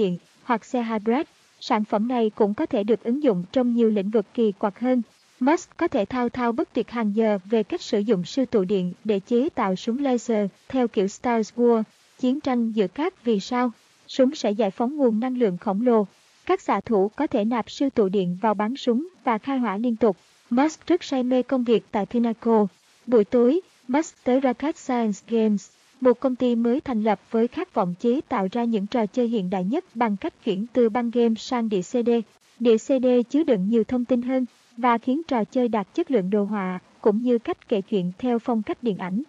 điện hoặc xe hybrid. Sản phẩm này cũng có thể được ứng dụng trong nhiều lĩnh vực kỳ quặc hơn. Musk có thể thao thao bất tuyệt hàng giờ về cách sử dụng siêu tụ điện để chế tạo súng laser theo kiểu Star Wars, chiến tranh giữa các vì sao. Súng sẽ giải phóng nguồn năng lượng khổng lồ. Các xạ thủ có thể nạp siêu tụ điện vào bắn súng và khai hỏa liên tục. Musk rất say mê công việc tại Pinnacle. Buổi tối, Musk tới Rocket Science Games, một công ty mới thành lập với khát vọng chế tạo ra những trò chơi hiện đại nhất bằng cách chuyển từ băng game sang đĩa CD. Đĩa CD chứa đựng nhiều thông tin hơn và khiến trò chơi đạt chất lượng đồ họa cũng như cách kể chuyện theo phong cách điện ảnh.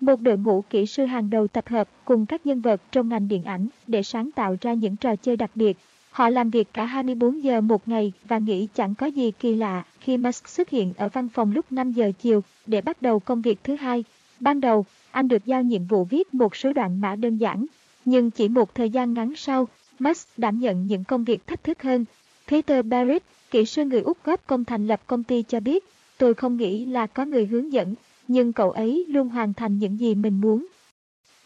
Một đội ngũ kỹ sư hàng đầu tập hợp cùng các nhân vật trong ngành điện ảnh để sáng tạo ra những trò chơi đặc biệt. Họ làm việc cả 24 giờ một ngày và nghĩ chẳng có gì kỳ lạ khi Musk xuất hiện ở văn phòng lúc 5 giờ chiều để bắt đầu công việc thứ hai. Ban đầu, anh được giao nhiệm vụ viết một số đoạn mã đơn giản, nhưng chỉ một thời gian ngắn sau, Musk đảm nhận những công việc thách thức hơn. Peter Barrett, kỹ sư người Úc góp công thành lập công ty cho biết, tôi không nghĩ là có người hướng dẫn, nhưng cậu ấy luôn hoàn thành những gì mình muốn.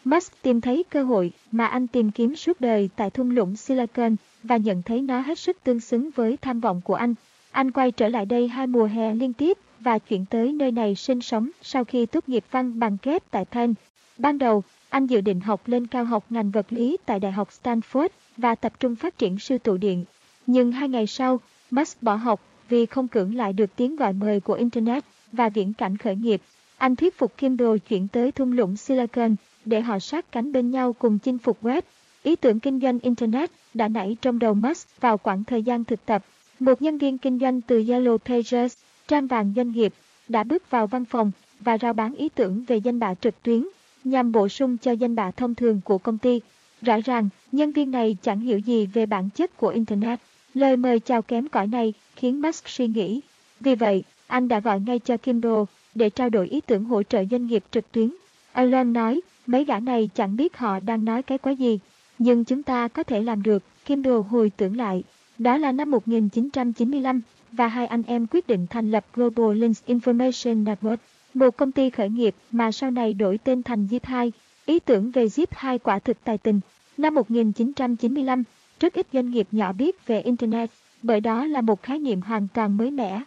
Musk tìm thấy cơ hội mà anh tìm kiếm suốt đời tại thung lũng Silicon và nhận thấy nó hết sức tương xứng với tham vọng của anh. Anh quay trở lại đây hai mùa hè liên tiếp và chuyển tới nơi này sinh sống sau khi tốt nghiệp văn bằng kép tại Penn. Ban đầu, anh dự định học lên cao học ngành vật lý tại Đại học Stanford và tập trung phát triển siêu tụ điện. Nhưng hai ngày sau, Musk bỏ học vì không cưỡng lại được tiếng gọi mời của Internet và viễn cảnh khởi nghiệp. Anh thuyết phục Kindle chuyển tới thung lũng Silicon để họ sát cánh bên nhau cùng chinh phục web. Ý tưởng kinh doanh Internet đã nảy trong đầu Musk vào khoảng thời gian thực tập. Một nhân viên kinh doanh từ Yellow Pages, trang vàng doanh nghiệp, đã bước vào văn phòng và rao bán ý tưởng về danh bạ trực tuyến nhằm bổ sung cho danh bạ thông thường của công ty. Rõ ràng, nhân viên này chẳng hiểu gì về bản chất của Internet. Lời mời chào kém cỏi này khiến Musk suy nghĩ. Vì vậy, anh đã gọi ngay cho Kindle để trao đổi ý tưởng hỗ trợ doanh nghiệp trực tuyến. Elon nói, mấy gã này chẳng biết họ đang nói cái quái gì, nhưng chúng ta có thể làm được, Kindle hồi tưởng lại. Đó là năm 1995 và hai anh em quyết định thành lập Global Links Information Network, một công ty khởi nghiệp mà sau này đổi tên thành Zip 2. Ý tưởng về Zip 2 quả thực tài tình. Năm 1995, rất ít doanh nghiệp nhỏ biết về Internet, bởi đó là một khái niệm hoàn toàn mới mẻ.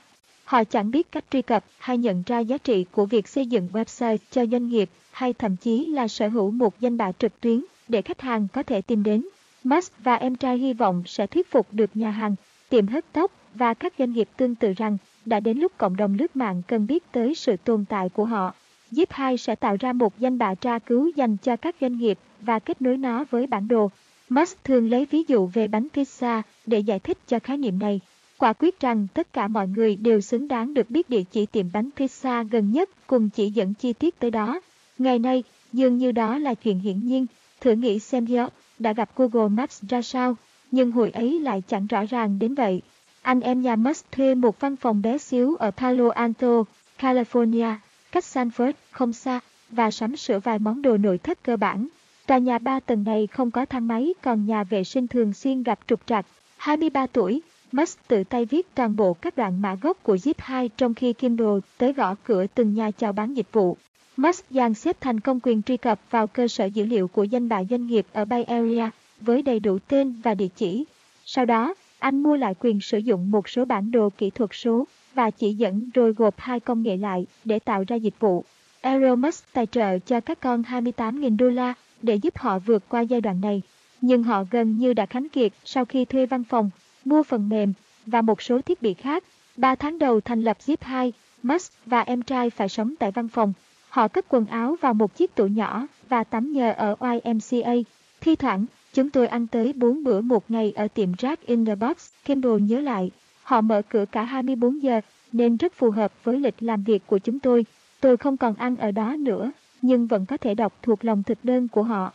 Họ chẳng biết cách truy cập hay nhận ra giá trị của việc xây dựng website cho doanh nghiệp hay thậm chí là sở hữu một danh bạ trực tuyến để khách hàng có thể tìm đến. Musk và em trai hy vọng sẽ thuyết phục được nhà hàng, tiệm hớt tóc và các doanh nghiệp tương tự rằng đã đến lúc cộng đồng lướt mạng cần biết tới sự tồn tại của họ. Zip 2 sẽ tạo ra một danh bạ tra cứu dành cho các doanh nghiệp và kết nối nó với bản đồ. Musk thường lấy ví dụ về bánh pizza để giải thích cho khái niệm này. Quả quyết rằng tất cả mọi người đều xứng đáng được biết địa chỉ tiệm bánh pizza gần nhất cùng chỉ dẫn chi tiết tới đó. Ngày nay, dường như đó là chuyện hiển nhiên. Thử nghĩ xem George đã gặp Google Maps ra sao, nhưng hồi ấy lại chẳng rõ ràng đến vậy. Anh em nhà Musk thuê một văn phòng bé xíu ở Palo Alto, California, cách Sanford không xa, và sắm sửa vài món đồ nội thất cơ bản. Tòa nhà ba tầng này không có thang máy còn nhà vệ sinh thường xuyên gặp trục trặc. 23 tuổi, Musk tự tay viết toàn bộ các đoạn mã gốc của Zip 2 trong khi Kindle tới gõ cửa từng nhà chào bán dịch vụ. Musk dàn xếp thành công quyền truy cập vào cơ sở dữ liệu của danh bạ doanh nghiệp ở Bay Area với đầy đủ tên và địa chỉ. Sau đó, anh mua lại quyền sử dụng một số bản đồ kỹ thuật số và chỉ dẫn rồi gộp hai công nghệ lại để tạo ra dịch vụ. Aeromus tài trợ cho các con 28.000 đô la để giúp họ vượt qua giai đoạn này. Nhưng họ gần như đã khánh kiệt sau khi thuê văn phòng, mua phần mềm và một số thiết bị khác. Ba tháng đầu thành lập Zip 2, Musk và em trai phải sống tại văn phòng. Họ cất quần áo vào một chiếc tủ nhỏ và tắm nhờ ở YMCA. Thi thoảng, chúng tôi ăn tới 4 bữa một ngày ở tiệm Jack in the Box, Kimball nhớ lại. Họ mở cửa cả 24 giờ, nên rất phù hợp với lịch làm việc của chúng tôi. Tôi không còn ăn ở đó nữa, nhưng vẫn có thể đọc thuộc lòng thực đơn của họ.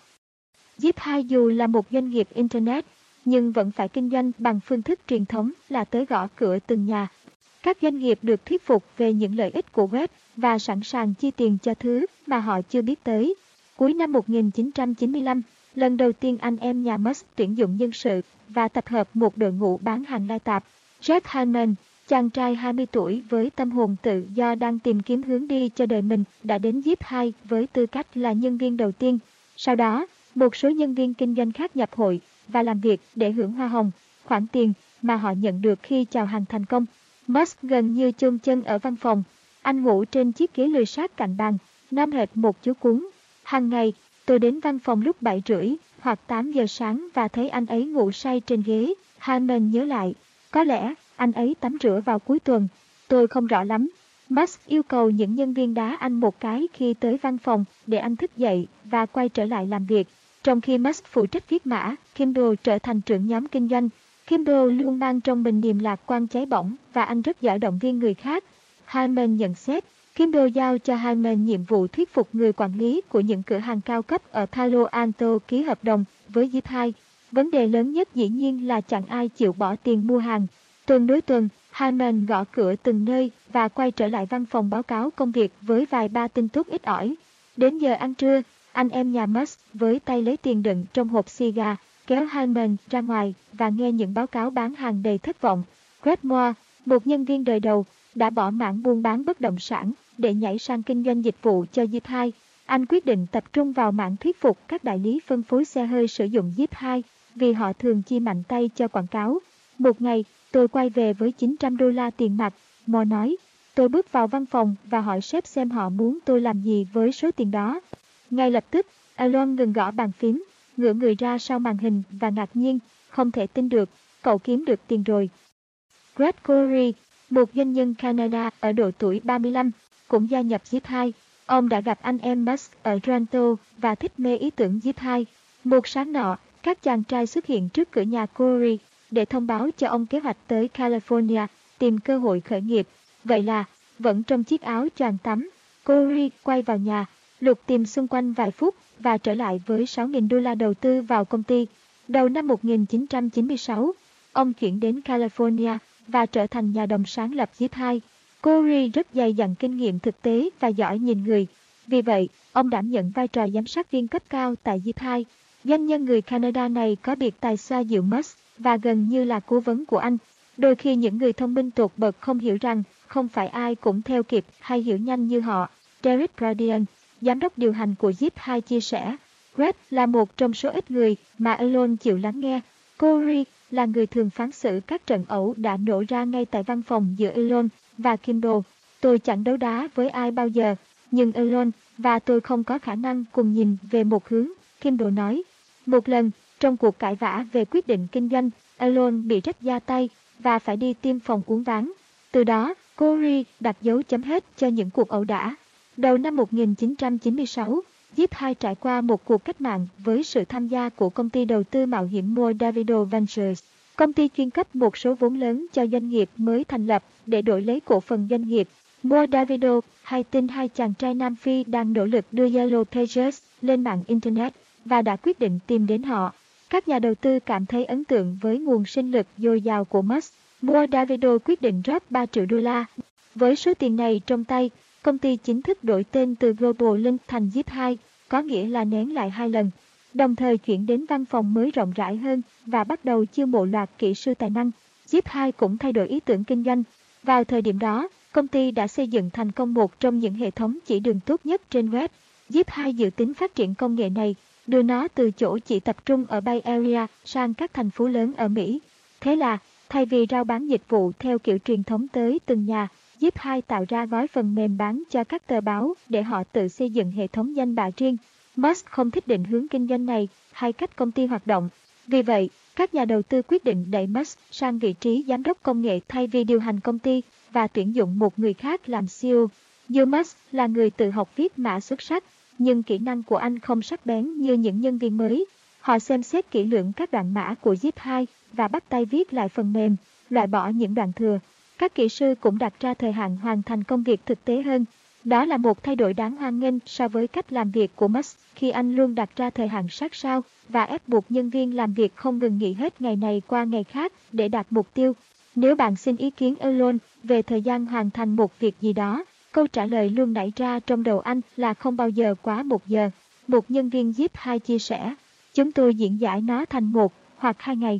Zip 2 dù là một doanh nghiệp Internet, nhưng vẫn phải kinh doanh bằng phương thức truyền thống là tới gõ cửa từng nhà. Các doanh nghiệp được thuyết phục về những lợi ích của web và sẵn sàng chi tiền cho thứ mà họ chưa biết tới. Cuối năm 1995, lần đầu tiên anh em nhà Musk tuyển dụng nhân sự và tập hợp một đội ngũ bán hàng lai tạp. Jeff Hammond, chàng trai 20 tuổi với tâm hồn tự do đang tìm kiếm hướng đi cho đời mình đã đến Zip 2 với tư cách là nhân viên đầu tiên. Sau đó, một số nhân viên kinh doanh khác nhập hội và làm việc để hưởng hoa hồng, khoản tiền mà họ nhận được khi chào hàng thành công. Musk gần như chôn chân ở văn phòng. Anh ngủ trên chiếc ghế lười sát cạnh bàn, nam hệt một chú cuốn. Hàng ngày, tôi đến văn phòng lúc 7 rưỡi hoặc 8 giờ sáng và thấy anh ấy ngủ say trên ghế. Hammond nhớ lại, có lẽ anh ấy tắm rửa vào cuối tuần. Tôi không rõ lắm. Max yêu cầu những nhân viên đá anh một cái khi tới văn phòng để anh thức dậy và quay trở lại làm việc. Trong khi Max phụ trách viết mã, Kimball trở thành trưởng nhóm kinh doanh. Kimball luôn mang trong mình niềm lạc quan cháy bỏng và anh rất giỏi động viên người khác. Hyman nhận xét, Kimball giao cho Hyman nhiệm vụ thuyết phục người quản lý của những cửa hàng cao cấp ở Palo Alto ký hợp đồng với Zip 2. Vấn đề lớn nhất dĩ nhiên là chẳng ai chịu bỏ tiền mua hàng. Tuần đối tuần, Hyman gõ cửa từng nơi và quay trở lại văn phòng báo cáo công việc với vài ba tin tức ít ỏi. Đến giờ ăn trưa, anh em nhà Musk với tay lấy tiền đựng trong hộp xì gà, kéo Hyman ra ngoài và nghe những báo cáo bán hàng đầy thất vọng. Greg Moore, một nhân viên đời đầu, đã bỏ mảng buôn bán bất động sản để nhảy sang kinh doanh dịch vụ cho Jeep 2. Anh quyết định tập trung vào mảng thuyết phục các đại lý phân phối xe hơi sử dụng Jeep 2 vì họ thường chi mạnh tay cho quảng cáo. Một ngày, tôi quay về với 900 đô la tiền mặt, Mo nói. Tôi bước vào văn phòng và hỏi sếp xem họ muốn tôi làm gì với số tiền đó. Ngay lập tức, Elon ngừng gõ bàn phím, ngửa người ra sau màn hình và ngạc nhiên, không thể tin được, cậu kiếm được tiền rồi. Greg Corey, một doanh nhân Canada ở độ tuổi 35, cũng gia nhập Zip 2. Ông đã gặp anh em Max ở Toronto và thích mê ý tưởng Zip 2. Một sáng nọ, các chàng trai xuất hiện trước cửa nhà Corey để thông báo cho ông kế hoạch tới California tìm cơ hội khởi nghiệp. Vậy là, vẫn trong chiếc áo choàng tắm, Corey quay vào nhà, lục tìm xung quanh vài phút và trở lại với 6.000 đô la đầu tư vào công ty. Đầu năm 1996, ông chuyển đến California và trở thành nhà đồng sáng lập Zip 2. Corey rất dày dặn kinh nghiệm thực tế và giỏi nhìn người. Vì vậy, ông đảm nhận vai trò giám sát viên cấp cao tại Zip 2. Doanh nhân người Canada này có biệt tài xoa dịu Musk và gần như là cố vấn của anh. Đôi khi những người thông minh tột bậc không hiểu rằng không phải ai cũng theo kịp hay hiểu nhanh như họ. Derek Bradian, giám đốc điều hành của Zip 2 chia sẻ, Greg là một trong số ít người mà Elon chịu lắng nghe. Corey là người thường phán xử các trận ẩu đã nổ ra ngay tại văn phòng giữa Elon và Kindle. Tôi chẳng đấu đá với ai bao giờ, nhưng Elon và tôi không có khả năng cùng nhìn về một hướng, Kindle nói. Một lần, trong cuộc cãi vã về quyết định kinh doanh, Elon bị rách da tay và phải đi tiêm phòng uống ván. Từ đó, Corey đặt dấu chấm hết cho những cuộc ẩu đả. Đầu năm 1996, Zip 2 trải qua một cuộc cách mạng với sự tham gia của công ty đầu tư mạo hiểm Moore Davido Ventures. Công ty chuyên cấp một số vốn lớn cho doanh nghiệp mới thành lập để đổi lấy cổ phần doanh nghiệp. Mua Davido hay tin hai chàng trai Nam Phi đang nỗ lực đưa Yellow Pages lên mạng Internet và đã quyết định tìm đến họ. Các nhà đầu tư cảm thấy ấn tượng với nguồn sinh lực dồi dào của Musk. Mua Davido quyết định rót 3 triệu đô la. Với số tiền này trong tay, công ty chính thức đổi tên từ Global Link thành Zip 2, có nghĩa là nén lại hai lần, đồng thời chuyển đến văn phòng mới rộng rãi hơn và bắt đầu chiêu mộ loạt kỹ sư tài năng. Zip 2 cũng thay đổi ý tưởng kinh doanh. Vào thời điểm đó, công ty đã xây dựng thành công một trong những hệ thống chỉ đường tốt nhất trên web. Zip 2 dự tính phát triển công nghệ này, đưa nó từ chỗ chỉ tập trung ở Bay Area sang các thành phố lớn ở Mỹ. Thế là, thay vì rao bán dịch vụ theo kiểu truyền thống tới từng nhà, Zip 2 tạo ra gói phần mềm bán cho các tờ báo để họ tự xây dựng hệ thống danh bạ riêng. Musk không thích định hướng kinh doanh này hay cách công ty hoạt động. Vì vậy, các nhà đầu tư quyết định đẩy Musk sang vị trí giám đốc công nghệ thay vì điều hành công ty và tuyển dụng một người khác làm CEO. Dù Musk là người tự học viết mã xuất sắc, nhưng kỹ năng của anh không sắc bén như những nhân viên mới. Họ xem xét kỹ lưỡng các đoạn mã của Zip 2 và bắt tay viết lại phần mềm, loại bỏ những đoạn thừa. Các kỹ sư cũng đặt ra thời hạn hoàn thành công việc thực tế hơn. Đó là một thay đổi đáng hoan nghênh so với cách làm việc của Musk khi anh luôn đặt ra thời hạn sát sao và ép buộc nhân viên làm việc không ngừng nghỉ hết ngày này qua ngày khác để đạt mục tiêu. Nếu bạn xin ý kiến Elon về thời gian hoàn thành một việc gì đó, câu trả lời luôn nảy ra trong đầu anh là không bao giờ quá một giờ. Một nhân viên Zip 2 chia sẻ, chúng tôi diễn giải nó thành một hoặc hai ngày.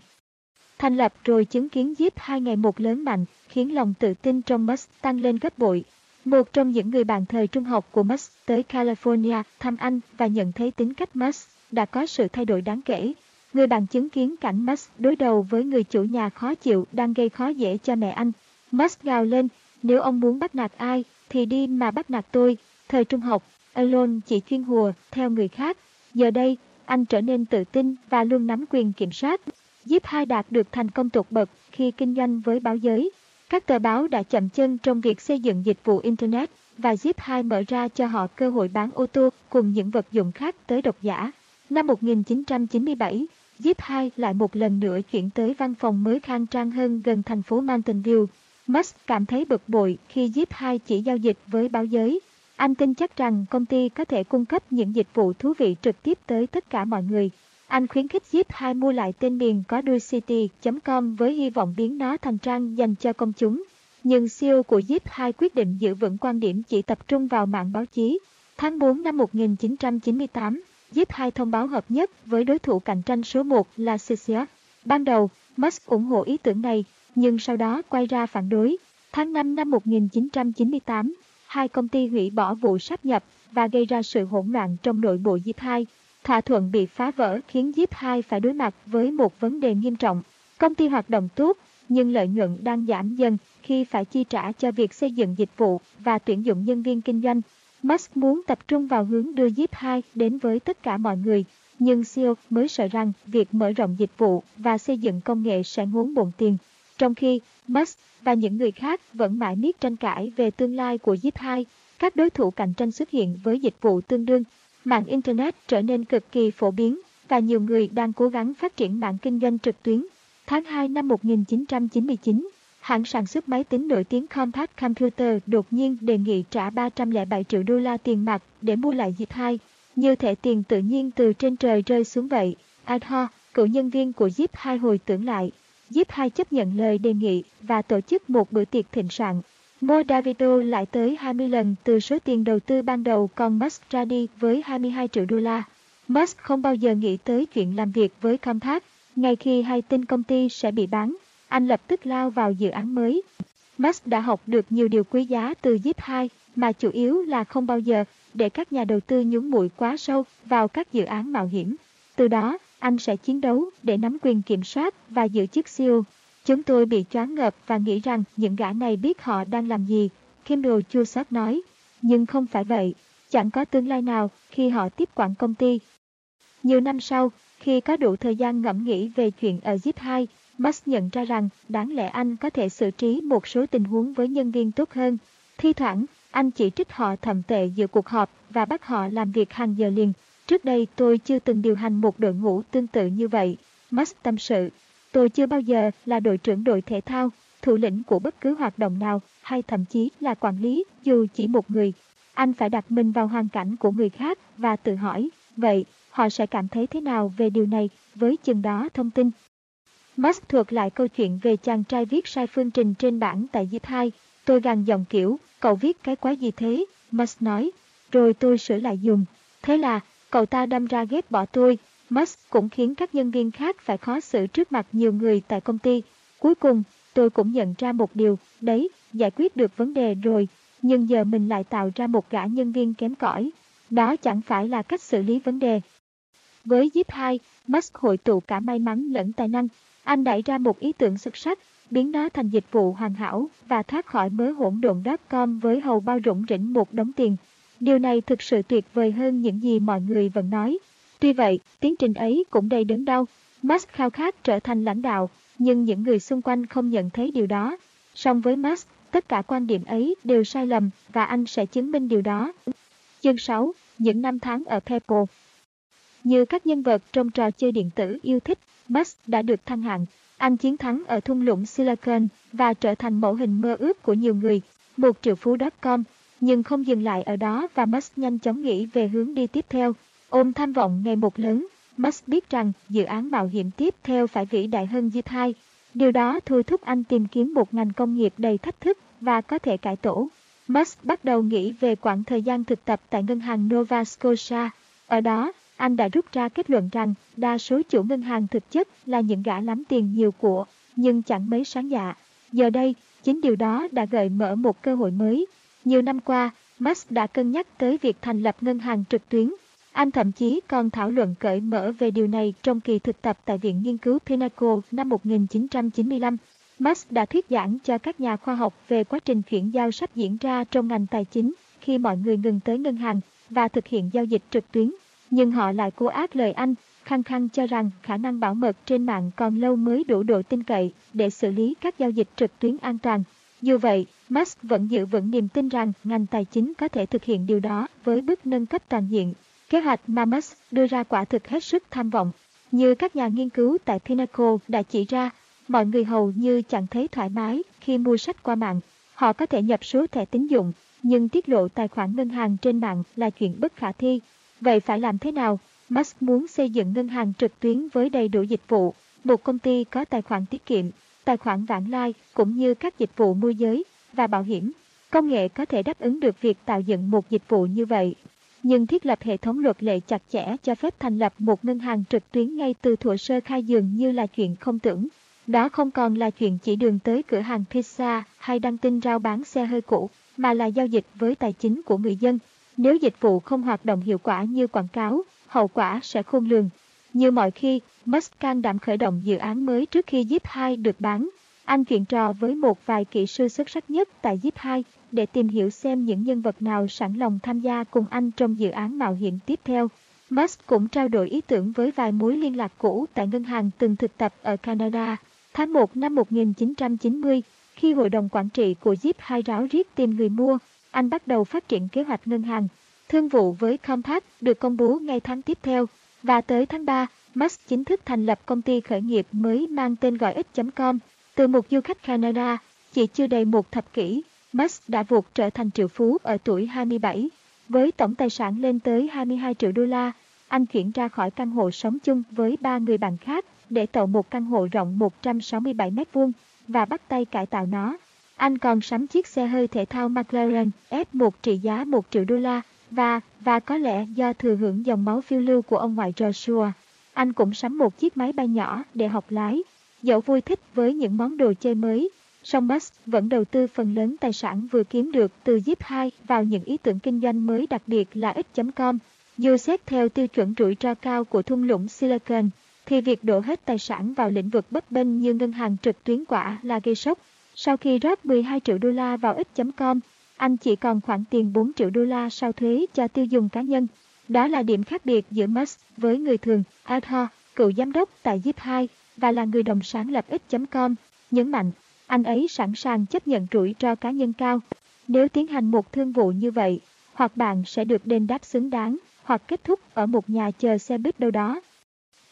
Thành lập rồi chứng kiến Zip hai ngày một lớn mạnh, khiến lòng tự tin trong Musk tăng lên gấp bội. Một trong những người bạn thời trung học của Musk tới California thăm anh và nhận thấy tính cách Musk đã có sự thay đổi đáng kể. Người bạn chứng kiến cảnh Musk đối đầu với người chủ nhà khó chịu đang gây khó dễ cho mẹ anh. Musk gào lên, nếu ông muốn bắt nạt ai, thì đi mà bắt nạt tôi. Thời trung học, Elon chỉ chuyên hùa theo người khác. Giờ đây, anh trở nên tự tin và luôn nắm quyền kiểm soát. giúp hai đạt được thành công tột bậc khi kinh doanh với báo giới. Các tờ báo đã chậm chân trong việc xây dựng dịch vụ Internet và Zip 2 mở ra cho họ cơ hội bán ô tô cùng những vật dụng khác tới độc giả. Năm 1997, Zip 2 lại một lần nữa chuyển tới văn phòng mới khang trang hơn gần thành phố Mountain View. Musk cảm thấy bực bội khi Zip 2 chỉ giao dịch với báo giới. Anh tin chắc rằng công ty có thể cung cấp những dịch vụ thú vị trực tiếp tới tất cả mọi người. Anh khuyến khích Zip 2 mua lại tên miền có đuôi city.com với hy vọng biến nó thành trang dành cho công chúng. Nhưng CEO của Zip 2 quyết định giữ vững quan điểm chỉ tập trung vào mạng báo chí. Tháng 4 năm 1998, Zip 2 thông báo hợp nhất với đối thủ cạnh tranh số 1 là Celsius. Ban đầu, Musk ủng hộ ý tưởng này, nhưng sau đó quay ra phản đối. Tháng 5 năm 1998, hai công ty hủy bỏ vụ sáp nhập và gây ra sự hỗn loạn trong nội bộ Zip 2. Thỏa thuận bị phá vỡ khiến Zip 2 phải đối mặt với một vấn đề nghiêm trọng. Công ty hoạt động tốt, nhưng lợi nhuận đang giảm dần khi phải chi trả cho việc xây dựng dịch vụ và tuyển dụng nhân viên kinh doanh. Musk muốn tập trung vào hướng đưa Zip 2 đến với tất cả mọi người, nhưng CEO mới sợ rằng việc mở rộng dịch vụ và xây dựng công nghệ sẽ ngốn bộn tiền. Trong khi Musk và những người khác vẫn mãi miết tranh cãi về tương lai của Zip 2, các đối thủ cạnh tranh xuất hiện với dịch vụ tương đương. Mạng Internet trở nên cực kỳ phổ biến và nhiều người đang cố gắng phát triển mạng kinh doanh trực tuyến. Tháng 2 năm 1999, hãng sản xuất máy tính nổi tiếng Compaq Computer đột nhiên đề nghị trả 307 triệu đô la tiền mặt để mua lại Zip 2, như thể tiền tự nhiên từ trên trời rơi xuống vậy. Adho, cựu nhân viên của Zip 2 hồi tưởng lại, Zip 2 chấp nhận lời đề nghị và tổ chức một bữa tiệc thịnh soạn. Mo Davido lại tới 20 lần từ số tiền đầu tư ban đầu còn Musk ra đi với 22 triệu đô la. Musk không bao giờ nghĩ tới chuyện làm việc với Compaq. Ngay khi hay tin công ty sẽ bị bán, anh lập tức lao vào dự án mới. Musk đã học được nhiều điều quý giá từ Zip 2, mà chủ yếu là không bao giờ để các nhà đầu tư nhúng mũi quá sâu vào các dự án mạo hiểm. Từ đó, anh sẽ chiến đấu để nắm quyền kiểm soát và giữ chức CEO. Chúng tôi bị choáng ngợp và nghĩ rằng những gã này biết họ đang làm gì, Kindle chua xót nói. Nhưng không phải vậy, chẳng có tương lai nào khi họ tiếp quản công ty. Nhiều năm sau, khi có đủ thời gian ngẫm nghĩ về chuyện ở Zip 2, Musk nhận ra rằng đáng lẽ anh có thể xử trí một số tình huống với nhân viên tốt hơn. Thi thoảng, anh chỉ trích họ thậm tệ giữa cuộc họp và bắt họ làm việc hàng giờ liền. Trước đây tôi chưa từng điều hành một đội ngũ tương tự như vậy. Musk tâm sự, tôi chưa bao giờ là đội trưởng đội thể thao, thủ lĩnh của bất cứ hoạt động nào hay thậm chí là quản lý dù chỉ một người. Anh phải đặt mình vào hoàn cảnh của người khác và tự hỏi, vậy họ sẽ cảm thấy thế nào về điều này với chừng đó thông tin. Musk thuật lại câu chuyện về chàng trai viết sai phương trình trên bảng tại dịp 2. Tôi gằn giọng kiểu, cậu viết cái quái gì thế? Musk nói. Rồi tôi sửa lại dùng. Thế là, cậu ta đâm ra ghét bỏ tôi. Musk cũng khiến các nhân viên khác phải khó xử trước mặt nhiều người tại công ty. Cuối cùng, tôi cũng nhận ra một điều, đấy, giải quyết được vấn đề rồi, nhưng giờ mình lại tạo ra một gã nhân viên kém cỏi. Đó chẳng phải là cách xử lý vấn đề. Với Zip 2, Musk hội tụ cả may mắn lẫn tài năng. Anh đẩy ra một ý tưởng xuất sắc, biến nó thành dịch vụ hoàn hảo và thoát khỏi mớ hỗn độn.com với hầu bao rủng rỉnh một đống tiền. Điều này thực sự tuyệt vời hơn những gì mọi người vẫn nói. Tuy vậy, tiến trình ấy cũng đầy đớn đau. Musk khao khát trở thành lãnh đạo, nhưng những người xung quanh không nhận thấy điều đó. Song với Musk, tất cả quan điểm ấy đều sai lầm và anh sẽ chứng minh điều đó. Chương 6. Những năm tháng ở PayPal Như các nhân vật trong trò chơi điện tử yêu thích, Musk đã được thăng hạng. Anh chiến thắng ở thung lũng Silicon và trở thành mẫu hình mơ ước của nhiều người, một triệu phú.com. Nhưng không dừng lại ở đó và Musk nhanh chóng nghĩ về hướng đi tiếp theo. Ôm tham vọng ngày một lớn, Musk biết rằng dự án mạo hiểm tiếp theo phải vĩ đại hơn di 2. Điều đó thôi thúc anh tìm kiếm một ngành công nghiệp đầy thách thức và có thể cải tổ. Musk bắt đầu nghĩ về quãng thời gian thực tập tại ngân hàng Nova Scotia. Ở đó, anh đã rút ra kết luận rằng đa số chủ ngân hàng thực chất là những gã lắm tiền nhiều của, nhưng chẳng mấy sáng dạ. Giờ đây, chính điều đó đã gợi mở một cơ hội mới. Nhiều năm qua, Musk đã cân nhắc tới việc thành lập ngân hàng trực tuyến. Anh thậm chí còn thảo luận cởi mở về điều này trong kỳ thực tập tại Viện Nghiên cứu Pinnacle năm 1995. Musk đã thuyết giảng cho các nhà khoa học về quá trình chuyển giao sắp diễn ra trong ngành tài chính khi mọi người ngừng tới ngân hàng và thực hiện giao dịch trực tuyến. Nhưng họ lại cố ác lời anh, khăng khăng cho rằng khả năng bảo mật trên mạng còn lâu mới đủ độ tin cậy để xử lý các giao dịch trực tuyến an toàn. Dù vậy, Musk vẫn giữ vững niềm tin rằng ngành tài chính có thể thực hiện điều đó với bước nâng cấp toàn diện. Kế hoạch mà Musk đưa ra quả thực hết sức tham vọng. Như các nhà nghiên cứu tại Pinnacle đã chỉ ra, mọi người hầu như chẳng thấy thoải mái khi mua sách qua mạng. Họ có thể nhập số thẻ tín dụng, nhưng tiết lộ tài khoản ngân hàng trên mạng là chuyện bất khả thi. Vậy phải làm thế nào? Musk muốn xây dựng ngân hàng trực tuyến với đầy đủ dịch vụ. Một công ty có tài khoản tiết kiệm, tài khoản vãng lai cũng như các dịch vụ môi giới và bảo hiểm. Công nghệ có thể đáp ứng được việc tạo dựng một dịch vụ như vậy. Nhưng thiết lập hệ thống luật lệ chặt chẽ cho phép thành lập một ngân hàng trực tuyến ngay từ thuở sơ khai dường như là chuyện không tưởng. Đó không còn là chuyện chỉ đường tới cửa hàng pizza hay đăng tin rao bán xe hơi cũ, mà là giao dịch với tài chính của người dân. Nếu dịch vụ không hoạt động hiệu quả như quảng cáo, hậu quả sẽ khôn lường. Như mọi khi, Musk can đảm khởi động dự án mới trước khi Zip 2 được bán. Anh chuyện trò với một vài kỹ sư xuất sắc nhất tại Zip 2 để tìm hiểu xem những nhân vật nào sẵn lòng tham gia cùng anh trong dự án mạo hiểm tiếp theo. Musk cũng trao đổi ý tưởng với vài mối liên lạc cũ tại ngân hàng từng thực tập ở Canada. Tháng 1 năm 1990, khi hội đồng quản trị của Zip hai ráo riết tìm người mua, anh bắt đầu phát triển kế hoạch ngân hàng. Thương vụ với Compact được công bố ngay tháng tiếp theo, và tới tháng 3, Musk chính thức thành lập công ty khởi nghiệp mới mang tên gọi X.com. Từ một du khách Canada, chỉ chưa đầy một thập kỷ, Max đã vụt trở thành triệu phú ở tuổi 27. Với tổng tài sản lên tới 22 triệu đô la, anh chuyển ra khỏi căn hộ sống chung với ba người bạn khác để tậu một căn hộ rộng 167 m2 và bắt tay cải tạo nó. Anh còn sắm chiếc xe hơi thể thao McLaren F1 trị giá 1 triệu đô la và, và có lẽ do thừa hưởng dòng máu phiêu lưu của ông ngoại Joshua, anh cũng sắm một chiếc máy bay nhỏ để học lái. Dẫu vui thích với những món đồ chơi mới, song Musk vẫn đầu tư phần lớn tài sản vừa kiếm được từ Zip 2 vào những ý tưởng kinh doanh mới đặc biệt là X.com. Dù xét theo tiêu chuẩn rủi ro cao của thung lũng Silicon, thì việc đổ hết tài sản vào lĩnh vực bất bênh như ngân hàng trực tuyến quả là gây sốc. Sau khi rót 12 triệu đô la vào X.com, anh chỉ còn khoản tiền 4 triệu đô la sau thuế cho tiêu dùng cá nhân. Đó là điểm khác biệt giữa Musk với người thường. Arthur, cựu giám đốc tại Zip 2 và là người đồng sáng lập X.com, nhấn mạnh, anh ấy sẵn sàng chấp nhận rủi ro cá nhân cao. Nếu tiến hành một thương vụ như vậy, hoặc bạn sẽ được đền đáp xứng đáng, hoặc kết thúc ở một nhà chờ xe buýt đâu đó.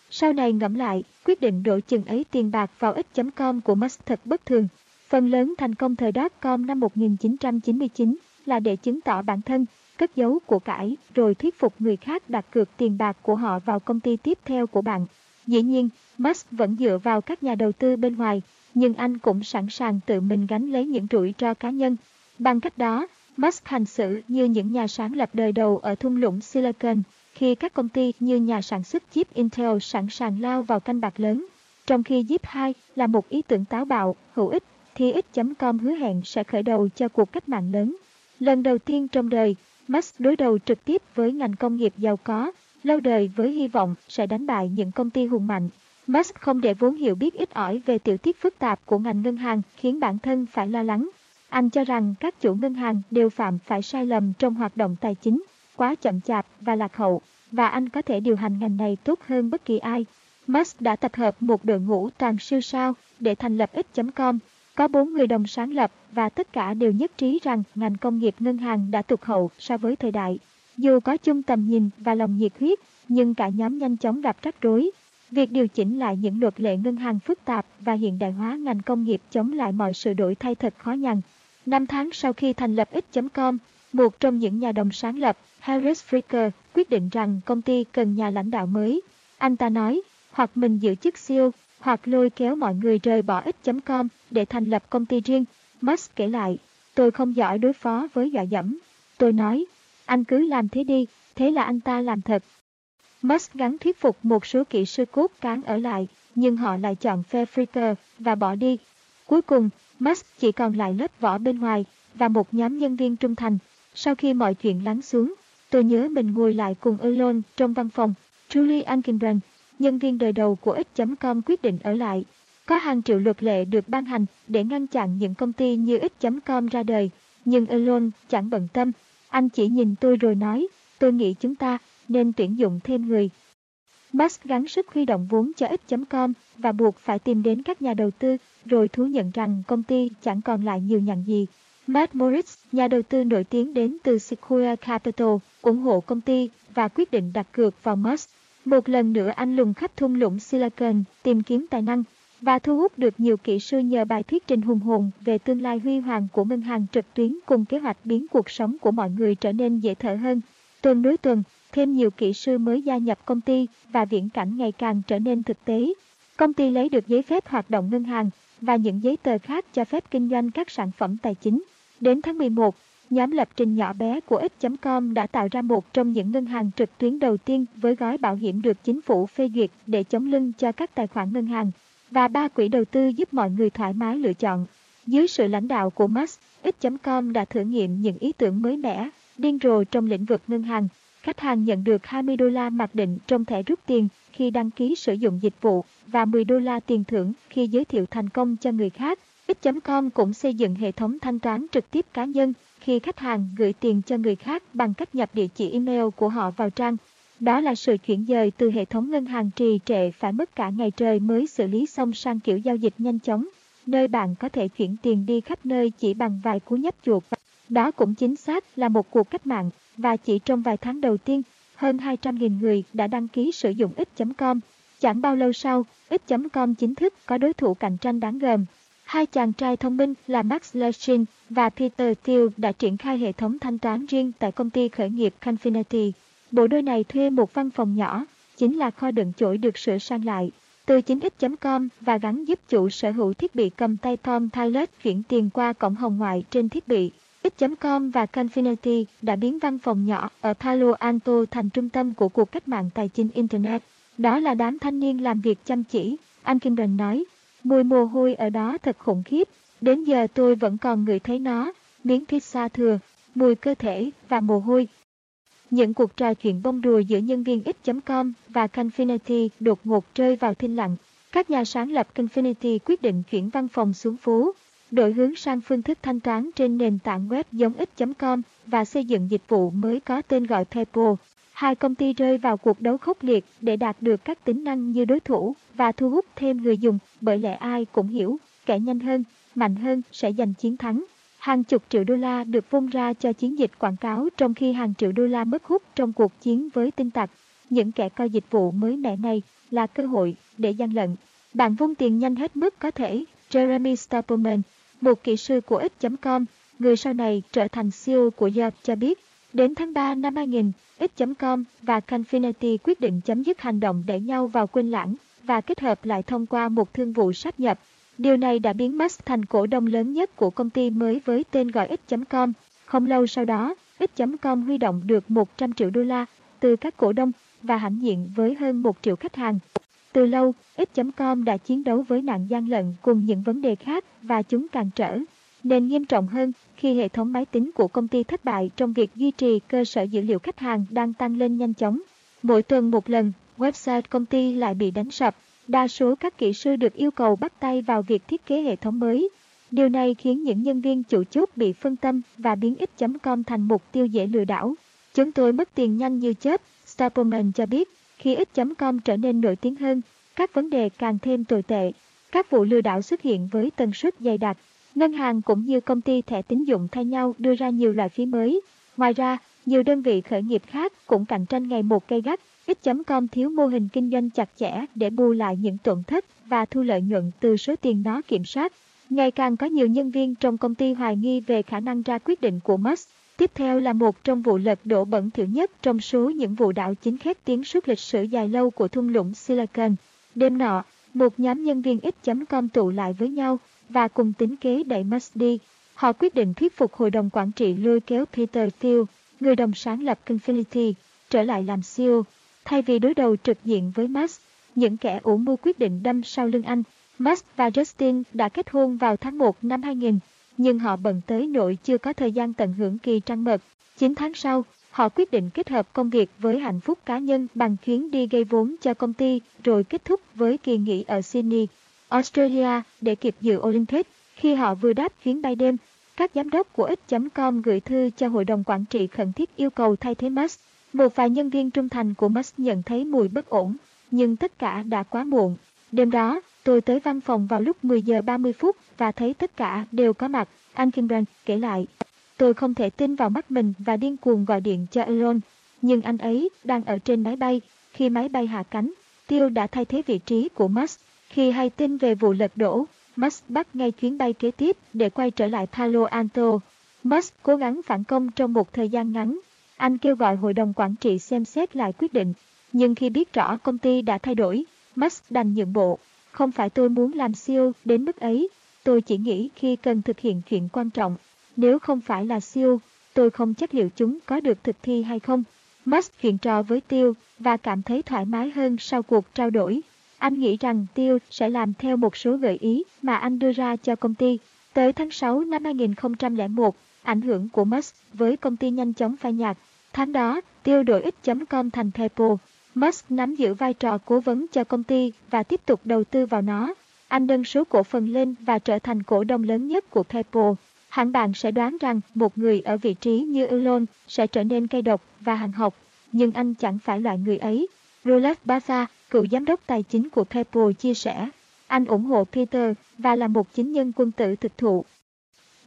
Sau này ngẫm lại, quyết định đổ chừng ấy tiền bạc vào X.com của Musk thật bất thường. Phần lớn thành công thời .com năm 1999 là để chứng tỏ bản thân, cất giấu của cải, rồi thuyết phục người khác đặt cược tiền bạc của họ vào công ty tiếp theo của bạn. Dĩ nhiên, Musk vẫn dựa vào các nhà đầu tư bên ngoài, nhưng anh cũng sẵn sàng tự mình gánh lấy những rủi ro cá nhân. Bằng cách đó, Musk hành xử như những nhà sáng lập đời đầu ở thung lũng Silicon, khi các công ty như nhà sản xuất chip Intel sẵn sàng lao vào canh bạc lớn. Trong khi Zip 2 là một ý tưởng táo bạo, hữu ích, thì X.com hứa hẹn sẽ khởi đầu cho cuộc cách mạng lớn. Lần đầu tiên trong đời, Musk đối đầu trực tiếp với ngành công nghiệp giàu có, lâu đời với hy vọng sẽ đánh bại những công ty hùng mạnh. Musk không để vốn hiểu biết ít ỏi về tiểu tiết phức tạp của ngành ngân hàng khiến bản thân phải lo lắng. Anh cho rằng các chủ ngân hàng đều phạm phải sai lầm trong hoạt động tài chính, quá chậm chạp và lạc hậu, và anh có thể điều hành ngành này tốt hơn bất kỳ ai. Musk đã tập hợp một đội ngũ toàn siêu sao để thành lập X.com, có bốn người đồng sáng lập và tất cả đều nhất trí rằng ngành công nghiệp ngân hàng đã tụt hậu so với thời đại. Dù có chung tầm nhìn và lòng nhiệt huyết, nhưng cả nhóm nhanh chóng gặp rắc rối. Việc điều chỉnh lại những luật lệ ngân hàng phức tạp và hiện đại hóa ngành công nghiệp chống lại mọi sự đổi thay thật khó nhằn. Năm tháng sau khi thành lập X.com, một trong những nhà đồng sáng lập, Harris Fricker, quyết định rằng công ty cần nhà lãnh đạo mới. Anh ta nói, hoặc mình giữ chức CEO, hoặc lôi kéo mọi người rời bỏ X.com để thành lập công ty riêng. Musk kể lại, tôi không giỏi đối phó với dọa dẫm. Tôi nói, anh cứ làm thế đi, thế là anh ta làm thật. Musk gắn thuyết phục một số kỹ sư cốt cán ở lại, nhưng họ lại chọn phe Fricker và bỏ đi. Cuối cùng, Musk chỉ còn lại lớp vỏ bên ngoài và một nhóm nhân viên trung thành. Sau khi mọi chuyện lắng xuống, Tôi nhớ mình ngồi lại cùng Elon trong văn phòng. Julie Ankenbrand, nhân viên đời đầu của X.com quyết định ở lại. Có hàng triệu luật lệ được ban hành để ngăn chặn những công ty như X.com ra đời. Nhưng Elon chẳng bận tâm. Anh chỉ nhìn tôi rồi nói, tôi nghĩ chúng ta nên tuyển dụng thêm người. Musk gắng sức huy động vốn cho X.com và buộc phải tìm đến các nhà đầu tư, rồi thú nhận rằng công ty chẳng còn lại nhiều nhằn gì. Matt Moritz, nhà đầu tư nổi tiếng đến từ Sequoia Capital, ủng hộ công ty và quyết định đặt cược vào Musk. Một lần nữa anh lùng khắp thung lũng Silicon tìm kiếm tài năng và thu hút được nhiều kỹ sư nhờ bài thuyết trình hùng hồn về tương lai huy hoàng của ngân hàng trực tuyến cùng kế hoạch biến cuộc sống của mọi người trở nên dễ thở hơn. Tuần nối tuần, thêm nhiều kỹ sư mới gia nhập công ty và viễn cảnh ngày càng trở nên thực tế. Công ty lấy được giấy phép hoạt động ngân hàng và những giấy tờ khác cho phép kinh doanh các sản phẩm tài chính. Đến tháng 11, nhóm lập trình nhỏ bé của X.com đã tạo ra một trong những ngân hàng trực tuyến đầu tiên với gói bảo hiểm được chính phủ phê duyệt để chống lưng cho các tài khoản ngân hàng và ba quỹ đầu tư giúp mọi người thoải mái lựa chọn. Dưới sự lãnh đạo của Musk, X.com đã thử nghiệm những ý tưởng mới mẻ, điên rồ trong lĩnh vực ngân hàng. Khách hàng nhận được 20 đô la mặc định trong thẻ rút tiền khi đăng ký sử dụng dịch vụ và 10 đô la tiền thưởng khi giới thiệu thành công cho người khác. X.com cũng xây dựng hệ thống thanh toán trực tiếp cá nhân khi khách hàng gửi tiền cho người khác bằng cách nhập địa chỉ email của họ vào trang. Đó là sự chuyển dời từ hệ thống ngân hàng trì trệ phải mất cả ngày trời mới xử lý xong sang kiểu giao dịch nhanh chóng, nơi bạn có thể chuyển tiền đi khắp nơi chỉ bằng vài cú nhấp chuột. Đó cũng chính xác là một cuộc cách mạng và chỉ trong vài tháng đầu tiên, hơn 200.000 người đã đăng ký sử dụng X.com. Chẳng bao lâu sau, X.com chính thức có đối thủ cạnh tranh đáng gờm. Hai chàng trai thông minh là Max Lerchin và Peter Thiel đã triển khai hệ thống thanh toán riêng tại công ty khởi nghiệp Confinity. Bộ đôi này thuê một văn phòng nhỏ, chính là kho đựng chổi được sửa sang lại. Từ 9x.com và gắn giúp chủ sở hữu thiết bị cầm tay Tom Tyler chuyển tiền qua cổng hồng ngoại trên thiết bị. X.com và Confinity đã biến văn phòng nhỏ ở Palo Alto thành trung tâm của cuộc cách mạng tài chính Internet. Đó là đám thanh niên làm việc chăm chỉ, anh Kimbrand nói. Mùi mồ hôi ở đó thật khủng khiếp. Đến giờ tôi vẫn còn ngửi thấy nó, miếng pizza thừa, mùi cơ thể và mồ hôi. Những cuộc trò chuyện bông đùa giữa nhân viên X.com và Confinity đột ngột rơi vào thinh lặng. Các nhà sáng lập Confinity quyết định chuyển văn phòng xuống phố, đổi hướng sang phương thức thanh toán trên nền tảng web giống X.com và xây dựng dịch vụ mới có tên gọi PayPal. Hai công ty rơi vào cuộc đấu khốc liệt để đạt được các tính năng như đối thủ và thu hút thêm người dùng bởi lẽ ai cũng hiểu, kẻ nhanh hơn, mạnh hơn sẽ giành chiến thắng. Hàng chục triệu đô la được vung ra cho chiến dịch quảng cáo trong khi hàng triệu đô la mất hút trong cuộc chiến với tinh tặc. Những kẻ coi dịch vụ mới mẻ này là cơ hội để gian lận. Bạn vung tiền nhanh hết mức có thể. Jeremy Stapleman, một kỹ sư của X.com, người sau này trở thành CEO của Yelp cho biết, đến tháng 3 năm 2000, X.com và Confinity quyết định chấm dứt hành động đẩy nhau vào quên lãng và kết hợp lại thông qua một thương vụ sáp nhập. Điều này đã biến Musk thành cổ đông lớn nhất của công ty mới với tên gọi X.com. Không lâu sau đó, X.com huy động được 100 triệu đô la từ các cổ đông và hãnh diện với hơn 1 triệu khách hàng. Từ lâu, X.com đã chiến đấu với nạn gian lận cùng những vấn đề khác và chúng càng trở nên nghiêm trọng hơn khi hệ thống máy tính của công ty thất bại trong việc duy trì cơ sở dữ liệu khách hàng đang tăng lên nhanh chóng. Mỗi tuần một lần, website công ty lại bị đánh sập. Đa số các kỹ sư được yêu cầu bắt tay vào việc thiết kế hệ thống mới. Điều này khiến những nhân viên chủ chốt bị phân tâm và biến x.com thành mục tiêu dễ lừa đảo. Chúng tôi mất tiền nhanh như chớp, Stapleman cho biết, khi x.com trở nên nổi tiếng hơn, các vấn đề càng thêm tồi tệ. Các vụ lừa đảo xuất hiện với tần suất dày đặc. Ngân hàng cũng như công ty thẻ tín dụng thay nhau đưa ra nhiều loại phí mới. Ngoài ra, nhiều đơn vị khởi nghiệp khác cũng cạnh tranh ngày một gay gắt X.com thiếu mô hình kinh doanh chặt chẽ để bù lại những tổn thất và thu lợi nhuận từ số tiền nó kiểm soát. Ngày càng có nhiều nhân viên trong công ty hoài nghi về khả năng ra quyết định của Musk. Tiếp theo là một trong vụ lật đổ bẩn thỉu nhất trong số những vụ đảo chính khét tiếng suốt lịch sử dài lâu của thung lũng Silicon. Đêm nọ, một nhóm nhân viên X.com tụ lại với nhau và cùng tính kế đẩy Musk đi. Họ quyết định thuyết phục hội đồng quản trị lôi kéo Peter Thiel, người đồng sáng lập Confinity, trở lại làm CEO. Thay vì đối đầu trực diện với Musk, những kẻ ủ mưu quyết định đâm sau lưng anh. Musk và Justin đã kết hôn vào tháng 1 năm 2000, nhưng họ bận tới nỗi chưa có thời gian tận hưởng kỳ trăng mật. 9 tháng sau, Họ quyết định kết hợp công việc với hạnh phúc cá nhân bằng chuyến đi gây vốn cho công ty rồi kết thúc với kỳ nghỉ ở Sydney, Australia để kịp dự Olympic. Khi họ vừa đáp chuyến bay đêm, các giám đốc của X.com gửi thư cho hội đồng quản trị khẩn thiết yêu cầu thay thế Musk. Một vài nhân viên trung thành của Musk nhận thấy mùi bất ổn, nhưng tất cả đã quá muộn. Đêm đó, tôi tới văn phòng vào lúc 10 giờ 30 phút và thấy tất cả đều có mặt, anh Kimbrand kể lại. Tôi không thể tin vào mắt mình và điên cuồng gọi điện cho Elon, nhưng anh ấy đang ở trên máy bay. Khi máy bay hạ cánh, Tiêu đã thay thế vị trí của Max. Khi hay tin về vụ lật đổ, Max bắt ngay chuyến bay kế tiếp để quay trở lại Palo Alto. Max cố gắng phản công trong một thời gian ngắn. Anh kêu gọi hội đồng quản trị xem xét lại quyết định. Nhưng khi biết rõ công ty đã thay đổi, Max đành nhượng bộ. Không phải tôi muốn làm siêu đến mức ấy, tôi chỉ nghĩ khi cần thực hiện chuyện quan trọng. Nếu không phải là siêu, tôi không chắc liệu chúng có được thực thi hay không. Musk chuyện trò với Tiêu và cảm thấy thoải mái hơn sau cuộc trao đổi. Anh nghĩ rằng Tiêu sẽ làm theo một số gợi ý mà anh đưa ra cho công ty. Tới tháng 6 năm 2001, ảnh hưởng của Musk với công ty nhanh chóng phai nhạt. Tháng đó, Tiêu đổi ít.com thành PayPal. Musk nắm giữ vai trò cố vấn cho công ty và tiếp tục đầu tư vào nó. Anh nâng số cổ phần lên và trở thành cổ đông lớn nhất của PayPal. Hẳn bạn sẽ đoán rằng một người ở vị trí như Elon sẽ trở nên cây độc và hàng học, nhưng anh chẳng phải loại người ấy. Roland Bartha, cựu giám đốc tài chính của PayPal chia sẻ, anh ủng hộ Peter và là một chính nhân quân tử thực thụ.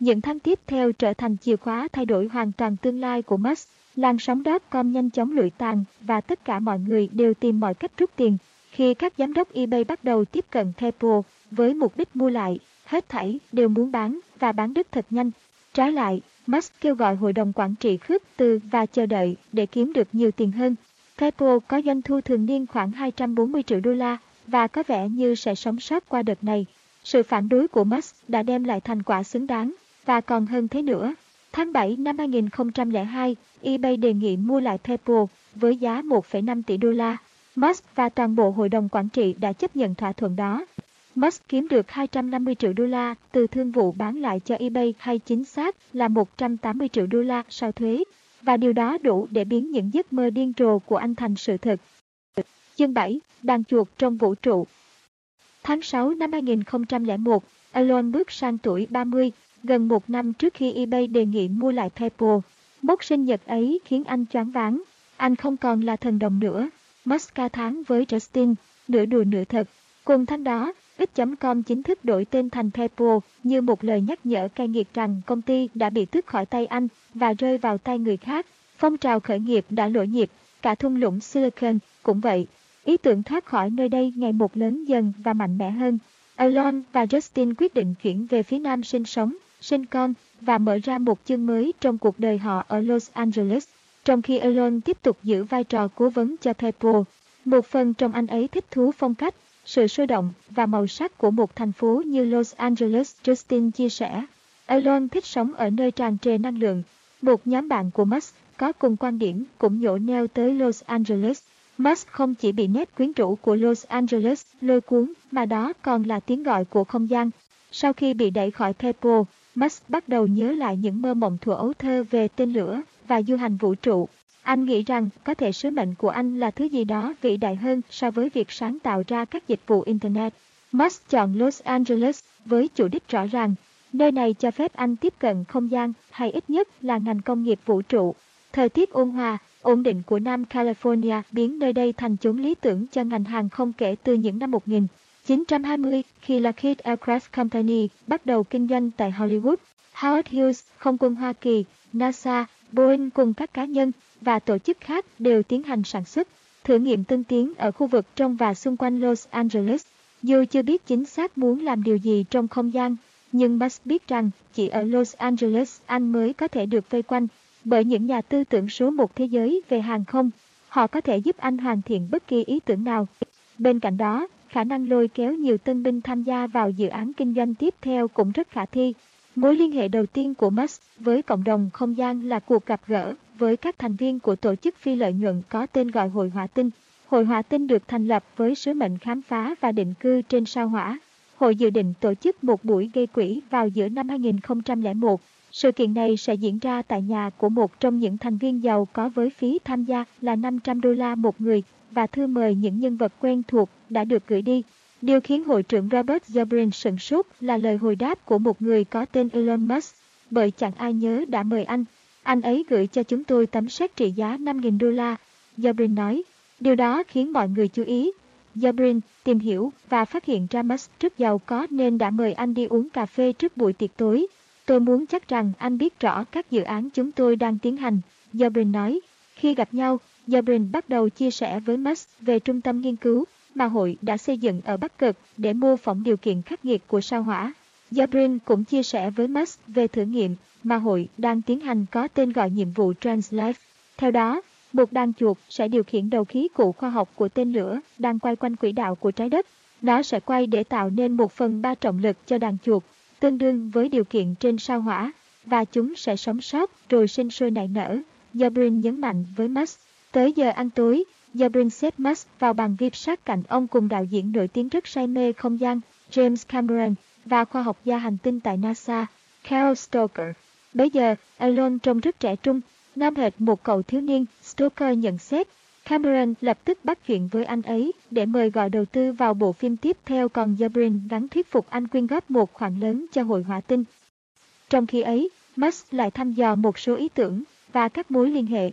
Những tháng tiếp theo trở thành chìa khóa thay đổi hoàn toàn tương lai của Musk. Làn sóng com nhanh chóng lụi tàn và tất cả mọi người đều tìm mọi cách rút tiền. Khi các giám đốc eBay bắt đầu tiếp cận PayPal với mục đích mua lại, hết thảy đều muốn bán và bán đứt thật nhanh. Trái lại, Musk kêu gọi hội đồng quản trị khước từ và chờ đợi để kiếm được nhiều tiền hơn. PayPal có doanh thu thường niên khoảng 240 triệu đô la và có vẻ như sẽ sống sót qua đợt này. Sự phản đối của Musk đã đem lại thành quả xứng đáng và còn hơn thế nữa. Tháng 7 năm 2002, eBay đề nghị mua lại PayPal với giá 1,5 tỷ đô la. Musk và toàn bộ hội đồng quản trị đã chấp nhận thỏa thuận đó. Musk kiếm được 250 triệu đô la từ thương vụ bán lại cho eBay hay chính xác là 180 triệu đô la sau thuế, và điều đó đủ để biến những giấc mơ điên rồ của anh thành sự thật. Chương 7. Đàn chuột trong vũ trụ Tháng 6 năm 2001, Elon bước sang tuổi 30, gần một năm trước khi eBay đề nghị mua lại PayPal. Mốc sinh nhật ấy khiến anh choáng váng. Anh không còn là thần đồng nữa. Musk ca tháng với Justin, nửa đùa nửa thật. Cùng tháng đó, X.com chính thức đổi tên thành PayPal như một lời nhắc nhở cay nghiệt rằng công ty đã bị tước khỏi tay anh và rơi vào tay người khác. Phong trào khởi nghiệp đã lỗi nhịp, cả thung lũng Silicon cũng vậy. Ý tưởng thoát khỏi nơi đây ngày một lớn dần và mạnh mẽ hơn. Elon và Justin quyết định chuyển về phía nam sinh sống, sinh con và mở ra một chương mới trong cuộc đời họ ở Los Angeles. Trong khi Elon tiếp tục giữ vai trò cố vấn cho PayPal, một phần trong anh ấy thích thú phong cách sự sôi động và màu sắc của một thành phố như Los Angeles, Justin chia sẻ. Elon thích sống ở nơi tràn trề năng lượng. Một nhóm bạn của Musk có cùng quan điểm cũng nhổ neo tới Los Angeles. Musk không chỉ bị nét quyến rũ của Los Angeles lôi cuốn mà đó còn là tiếng gọi của không gian. Sau khi bị đẩy khỏi PayPal, Max bắt đầu nhớ lại những mơ mộng thuở ấu thơ về tên lửa và du hành vũ trụ. Anh nghĩ rằng có thể sứ mệnh của anh là thứ gì đó vĩ đại hơn so với việc sáng tạo ra các dịch vụ Internet. Max chọn Los Angeles với chủ đích rõ ràng. Nơi này cho phép anh tiếp cận không gian hay ít nhất là ngành công nghiệp vũ trụ. Thời tiết ôn hòa, ổn định của Nam California biến nơi đây thành chốn lý tưởng cho ngành hàng không kể từ những năm 1000. 1920 khi Lockheed Aircraft Company bắt đầu kinh doanh tại Hollywood. Howard Hughes, không quân Hoa Kỳ, NASA, Boeing cùng các cá nhân và tổ chức khác đều tiến hành sản xuất, thử nghiệm tân tiến ở khu vực trong và xung quanh Los Angeles. Dù chưa biết chính xác muốn làm điều gì trong không gian, nhưng Musk biết rằng chỉ ở Los Angeles anh mới có thể được vây quanh bởi những nhà tư tưởng số một thế giới về hàng không. Họ có thể giúp anh hoàn thiện bất kỳ ý tưởng nào. Bên cạnh đó, khả năng lôi kéo nhiều tân binh tham gia vào dự án kinh doanh tiếp theo cũng rất khả thi. Mối liên hệ đầu tiên của Musk với cộng đồng không gian là cuộc gặp gỡ với các thành viên của tổ chức phi lợi nhuận có tên gọi Hội Hỏa Tinh. Hội Hỏa Tinh được thành lập với sứ mệnh khám phá và định cư trên sao hỏa. Hội dự định tổ chức một buổi gây quỹ vào giữa năm 2001. Sự kiện này sẽ diễn ra tại nhà của một trong những thành viên giàu có với phí tham gia là 500 đô la một người và thư mời những nhân vật quen thuộc đã được gửi đi. Điều khiến hội trưởng Robert Zubrin sửng sốt là lời hồi đáp của một người có tên Elon Musk, bởi chẳng ai nhớ đã mời anh. Anh ấy gửi cho chúng tôi tấm séc trị giá 5.000 đô la. Zubrin nói, điều đó khiến mọi người chú ý. Zubrin tìm hiểu và phát hiện ra Musk rất giàu có nên đã mời anh đi uống cà phê trước buổi tiệc tối. Tôi muốn chắc rằng anh biết rõ các dự án chúng tôi đang tiến hành, Zubrin nói. Khi gặp nhau, Zubrin bắt đầu chia sẻ với Musk về trung tâm nghiên cứu mà hội đã xây dựng ở Bắc Cực để mô phỏng điều kiện khắc nghiệt của sao hỏa. Zubrin cũng chia sẻ với Musk về thử nghiệm mà hội đang tiến hành có tên gọi nhiệm vụ Translife. Theo đó, một đàn chuột sẽ điều khiển đầu khí cụ khoa học của tên lửa đang quay quanh quỹ đạo của trái đất. Nó sẽ quay để tạo nên một phần ba trọng lực cho đàn chuột, tương đương với điều kiện trên sao hỏa, và chúng sẽ sống sót rồi sinh sôi nảy nở. Zubrin nhấn mạnh với Musk. Tới giờ ăn tối, Zubrin xếp Max vào bàn VIP sát cạnh ông cùng đạo diễn nổi tiếng rất say mê không gian James Cameron và khoa học gia hành tinh tại NASA, Carl Stoker. Bây giờ, Elon trông rất trẻ trung, nam hệt một cậu thiếu niên, Stoker nhận xét. Cameron lập tức bắt chuyện với anh ấy để mời gọi đầu tư vào bộ phim tiếp theo còn Jabrin gắn thuyết phục anh quyên góp một khoản lớn cho hội hỏa tinh. Trong khi ấy, Musk lại thăm dò một số ý tưởng và các mối liên hệ.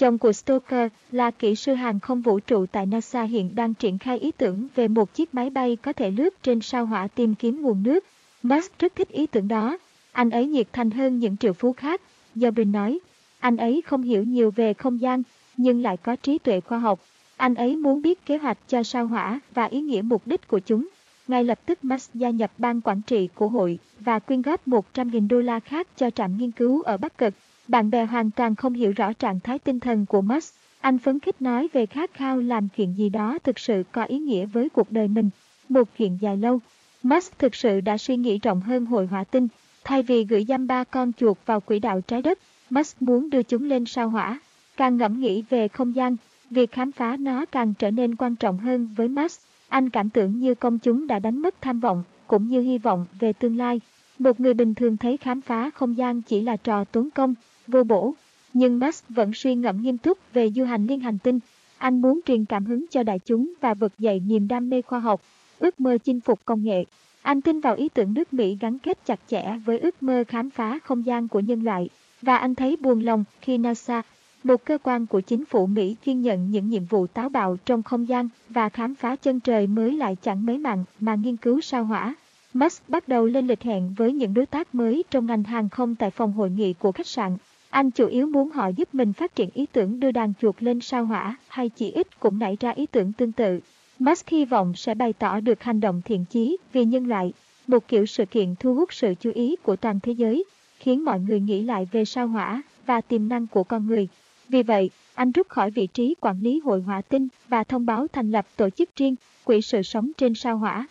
Chồng của Stoker là kỹ sư hàng không vũ trụ tại NASA hiện đang triển khai ý tưởng về một chiếc máy bay có thể lướt trên sao hỏa tìm kiếm nguồn nước. Musk rất thích ý tưởng đó. Anh ấy nhiệt thành hơn những triệu phú khác. Zubrin nói, anh ấy không hiểu nhiều về không gian, nhưng lại có trí tuệ khoa học. Anh ấy muốn biết kế hoạch cho sao hỏa và ý nghĩa mục đích của chúng. Ngay lập tức Musk gia nhập ban quản trị của hội và quyên góp 100.000 đô la khác cho trạm nghiên cứu ở Bắc Cực. Bạn bè hoàn toàn không hiểu rõ trạng thái tinh thần của Musk. Anh phấn khích nói về khát khao làm chuyện gì đó thực sự có ý nghĩa với cuộc đời mình. Một chuyện dài lâu. Musk thực sự đã suy nghĩ rộng hơn hội hỏa tinh. Thay vì gửi giam ba con chuột vào quỹ đạo trái đất, Musk muốn đưa chúng lên sao hỏa. Càng ngẫm nghĩ về không gian, việc khám phá nó càng trở nên quan trọng hơn với Musk. Anh cảm tưởng như công chúng đã đánh mất tham vọng, cũng như hy vọng về tương lai. Một người bình thường thấy khám phá không gian chỉ là trò tốn công, vô bổ. Nhưng Musk vẫn suy ngẫm nghiêm túc về du hành liên hành tinh. Anh muốn truyền cảm hứng cho đại chúng và vực dậy niềm đam mê khoa học, ước mơ chinh phục công nghệ. Anh tin vào ý tưởng nước Mỹ gắn kết chặt chẽ với ước mơ khám phá không gian của nhân loại. Và anh thấy buồn lòng khi NASA, một cơ quan của chính phủ Mỹ chuyên nhận những nhiệm vụ táo bạo trong không gian và khám phá chân trời mới lại chẳng mấy mặn mà nghiên cứu sao hỏa. Musk bắt đầu lên lịch hẹn với những đối tác mới trong ngành hàng không tại phòng hội nghị của khách sạn. Anh chủ yếu muốn họ giúp mình phát triển ý tưởng đưa đàn chuột lên sao hỏa hay chỉ ít cũng nảy ra ý tưởng tương tự. Musk hy vọng sẽ bày tỏ được hành động thiện chí vì nhân loại, một kiểu sự kiện thu hút sự chú ý của toàn thế giới, khiến mọi người nghĩ lại về sao hỏa và tiềm năng của con người. Vì vậy, anh rút khỏi vị trí quản lý hội hỏa tinh và thông báo thành lập tổ chức riêng, quỹ sự sống trên sao hỏa.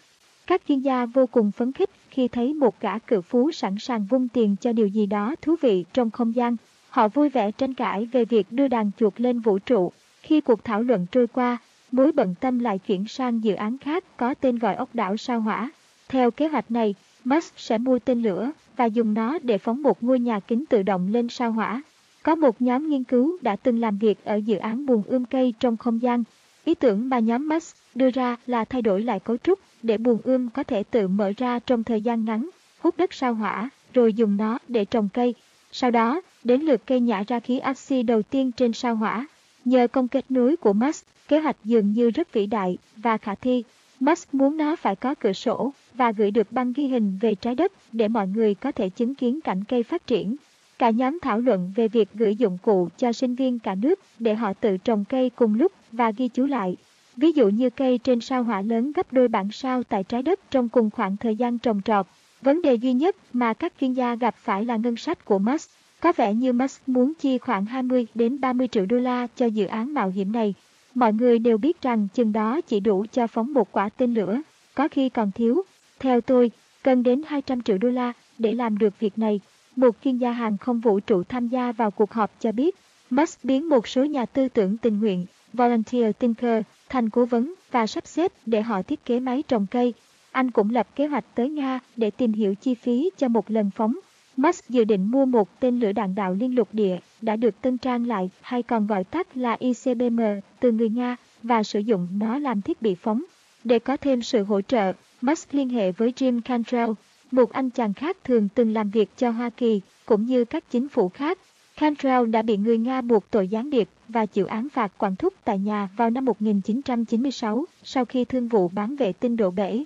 Các chuyên gia vô cùng phấn khích khi thấy một gã cự phú sẵn sàng vung tiền cho điều gì đó thú vị trong không gian. Họ vui vẻ tranh cãi về việc đưa đàn chuột lên vũ trụ. Khi cuộc thảo luận trôi qua, mối bận tâm lại chuyển sang dự án khác có tên gọi ốc đảo sao hỏa. Theo kế hoạch này, Musk sẽ mua tên lửa và dùng nó để phóng một ngôi nhà kính tự động lên sao hỏa. Có một nhóm nghiên cứu đã từng làm việc ở dự án buồng ươm um cây trong không gian. Ý tưởng mà nhóm Musk đưa ra là thay đổi lại cấu trúc để buồng ươm um có thể tự mở ra trong thời gian ngắn, hút đất sao hỏa, rồi dùng nó để trồng cây. Sau đó, đến lượt cây nhả ra khí axi đầu tiên trên sao hỏa. Nhờ công kết nối của Musk, kế hoạch dường như rất vĩ đại và khả thi. Musk muốn nó phải có cửa sổ và gửi được băng ghi hình về trái đất để mọi người có thể chứng kiến cảnh cây phát triển. Cả nhóm thảo luận về việc gửi dụng cụ cho sinh viên cả nước để họ tự trồng cây cùng lúc và ghi chú lại. Ví dụ như cây trên sao hỏa lớn gấp đôi bản sao tại trái đất trong cùng khoảng thời gian trồng trọt. Vấn đề duy nhất mà các chuyên gia gặp phải là ngân sách của Musk. Có vẻ như Musk muốn chi khoảng 20 đến 30 triệu đô la cho dự án mạo hiểm này. Mọi người đều biết rằng chừng đó chỉ đủ cho phóng một quả tên lửa, có khi còn thiếu. Theo tôi, cần đến 200 triệu đô la để làm được việc này. Một chuyên gia hàng không vũ trụ tham gia vào cuộc họp cho biết, Musk biến một số nhà tư tưởng tình nguyện, volunteer thinker, thành cố vấn và sắp xếp để họ thiết kế máy trồng cây. Anh cũng lập kế hoạch tới Nga để tìm hiểu chi phí cho một lần phóng Musk dự định mua một tên lửa đạn đạo liên lục địa đã được tân trang lại hay còn gọi tắt là ICBM từ người Nga và sử dụng nó làm thiết bị phóng. Để có thêm sự hỗ trợ, Musk liên hệ với Jim Cantrell, một anh chàng khác thường từng làm việc cho Hoa Kỳ cũng như các chính phủ khác. Cantrell đã bị người Nga buộc tội gián điệp và chịu án phạt quản thúc tại nhà vào năm 1996 sau khi thương vụ bán vệ tinh đổ bể.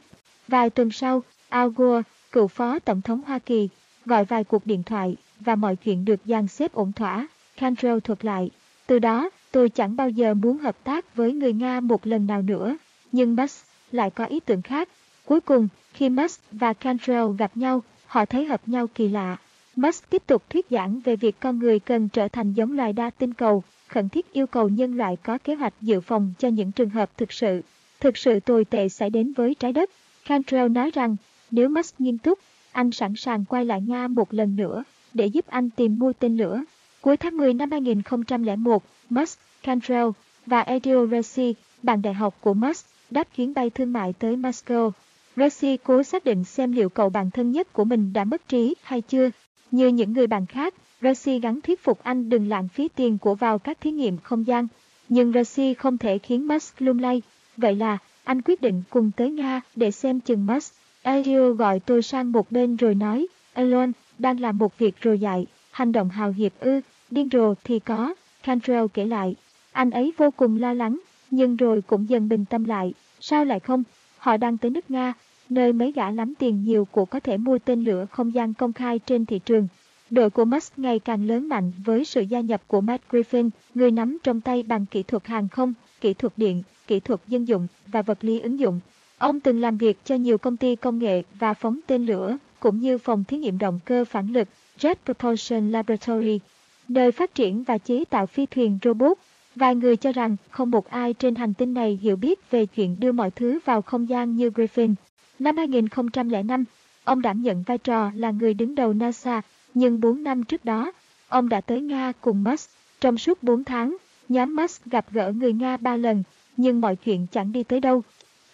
Vài tuần sau, Al Gore, cựu phó tổng thống Hoa Kỳ, gọi vài cuộc điện thoại và mọi chuyện được dàn xếp ổn thỏa. Cantrell thuật lại, từ đó tôi chẳng bao giờ muốn hợp tác với người Nga một lần nào nữa. Nhưng Musk lại có ý tưởng khác. Cuối cùng, khi Musk và Cantrell gặp nhau, họ thấy hợp nhau kỳ lạ. Musk tiếp tục thuyết giảng về việc con người cần trở thành giống loài đa tinh cầu, khẩn thiết yêu cầu nhân loại có kế hoạch dự phòng cho những trường hợp thực sự, thực sự tồi tệ xảy đến với trái đất. Cantrell nói rằng, nếu Musk nghiêm túc, anh sẵn sàng quay lại Nga một lần nữa để giúp anh tìm mua tên lửa. Cuối tháng 10 năm 2001, Musk, Cantrell và Adil Resi, bạn đại học của Musk, đáp chuyến bay thương mại tới Moscow. Resi cố xác định xem liệu cậu bạn thân nhất của mình đã mất trí hay chưa. Như những người bạn khác, Resi gắn thuyết phục anh đừng lãng phí tiền của vào các thí nghiệm không gian. Nhưng Resi không thể khiến Musk lung lay. Vậy là, anh quyết định cùng tới Nga để xem chừng Musk. Elio gọi tôi sang một bên rồi nói, Elon, đang làm một việc rồi dạy, hành động hào hiệp ư, điên rồ thì có. Cantrell kể lại, anh ấy vô cùng lo lắng, nhưng rồi cũng dần bình tâm lại. Sao lại không? Họ đang tới nước Nga, nơi mấy gã lắm tiền nhiều của có thể mua tên lửa không gian công khai trên thị trường. Đội của Musk ngày càng lớn mạnh với sự gia nhập của Matt Griffin, người nắm trong tay bằng kỹ thuật hàng không, kỹ thuật điện, kỹ thuật dân dụng và vật lý ứng dụng. Ông từng làm việc cho nhiều công ty công nghệ và phóng tên lửa, cũng như phòng thí nghiệm động cơ phản lực Jet Propulsion Laboratory, nơi phát triển và chế tạo phi thuyền robot Vài người cho rằng không một ai trên hành tinh này hiểu biết về chuyện đưa mọi thứ vào không gian như Griffin. Năm 2005, ông đảm nhận vai trò là người đứng đầu NASA, nhưng 4 năm trước đó, ông đã tới Nga cùng Musk. Trong suốt 4 tháng, nhóm Musk gặp gỡ người Nga 3 lần, nhưng mọi chuyện chẳng đi tới đâu.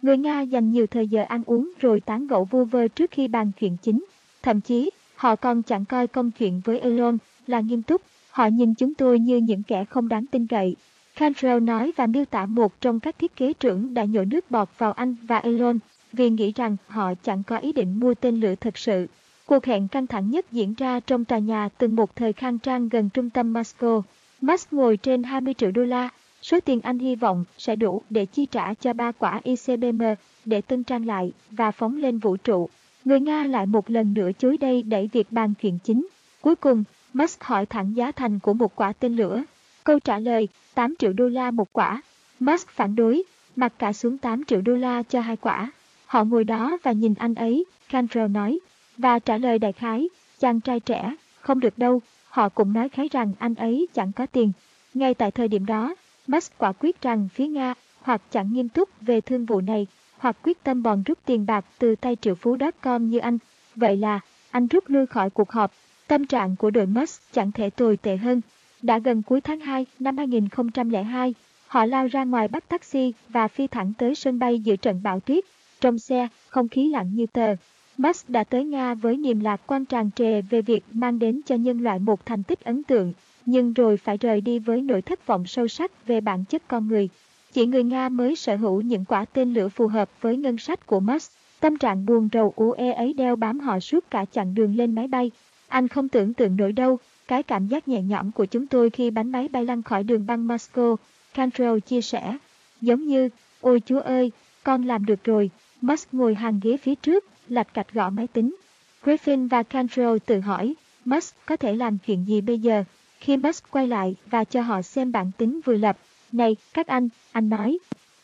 Người Nga dành nhiều thời giờ ăn uống rồi tán gẫu vu vơ trước khi bàn chuyện chính. Thậm chí, họ còn chẳng coi công chuyện với Elon là nghiêm túc. Họ nhìn chúng tôi như những kẻ không đáng tin cậy. Cantrell nói và miêu tả một trong các thiết kế trưởng đã nhổ nước bọt vào anh và Elon vì nghĩ rằng họ chẳng có ý định mua tên lửa thật sự. Cuộc hẹn căng thẳng nhất diễn ra trong tòa nhà từng một thời khang trang gần trung tâm Moscow. Musk ngồi trên 20 triệu đô la, số tiền anh hy vọng sẽ đủ để chi trả cho ba quả ICBM để tân trang lại và phóng lên vũ trụ. Người Nga lại một lần nữa chối đây đẩy việc bàn chuyện chính. Cuối cùng, Musk hỏi thẳng giá thành của một quả tên lửa. Câu trả lời 8 triệu đô la một quả. Musk phản đối, mặc cả xuống 8 triệu đô la cho hai quả. Họ ngồi đó và nhìn anh ấy, Cantrell nói, và trả lời đại khái, chàng trai trẻ, không được đâu, họ cũng nói khái rằng anh ấy chẳng có tiền. Ngay tại thời điểm đó, Musk quả quyết rằng phía Nga hoặc chẳng nghiêm túc về thương vụ này, hoặc quyết tâm bòn rút tiền bạc từ tay triệu phú.com như anh. Vậy là, anh rút lui khỏi cuộc họp. Tâm trạng của đội Musk chẳng thể tồi tệ hơn. Đã gần cuối tháng 2 năm 2002, họ lao ra ngoài bắt taxi và phi thẳng tới sân bay giữa trận bão tuyết. Trong xe, không khí lặng như tờ. Musk đã tới Nga với niềm lạc quan tràn trề về việc mang đến cho nhân loại một thành tích ấn tượng, nhưng rồi phải rời đi với nỗi thất vọng sâu sắc về bản chất con người. Chỉ người Nga mới sở hữu những quả tên lửa phù hợp với ngân sách của Musk. Tâm trạng buồn rầu ú e ấy đeo bám họ suốt cả chặng đường lên máy bay. Anh không tưởng tượng nổi đâu, cái cảm giác nhẹ nhõm của chúng tôi khi bánh máy bay lăn khỏi đường băng Moscow, Cantrell chia sẻ. Giống như, ôi chúa ơi, con làm được rồi, Musk ngồi hàng ghế phía trước, lạch cạch gõ máy tính. Griffin và Cantrell tự hỏi, Musk có thể làm chuyện gì bây giờ? Khi Musk quay lại và cho họ xem bản tính vừa lập, này, các anh, anh nói,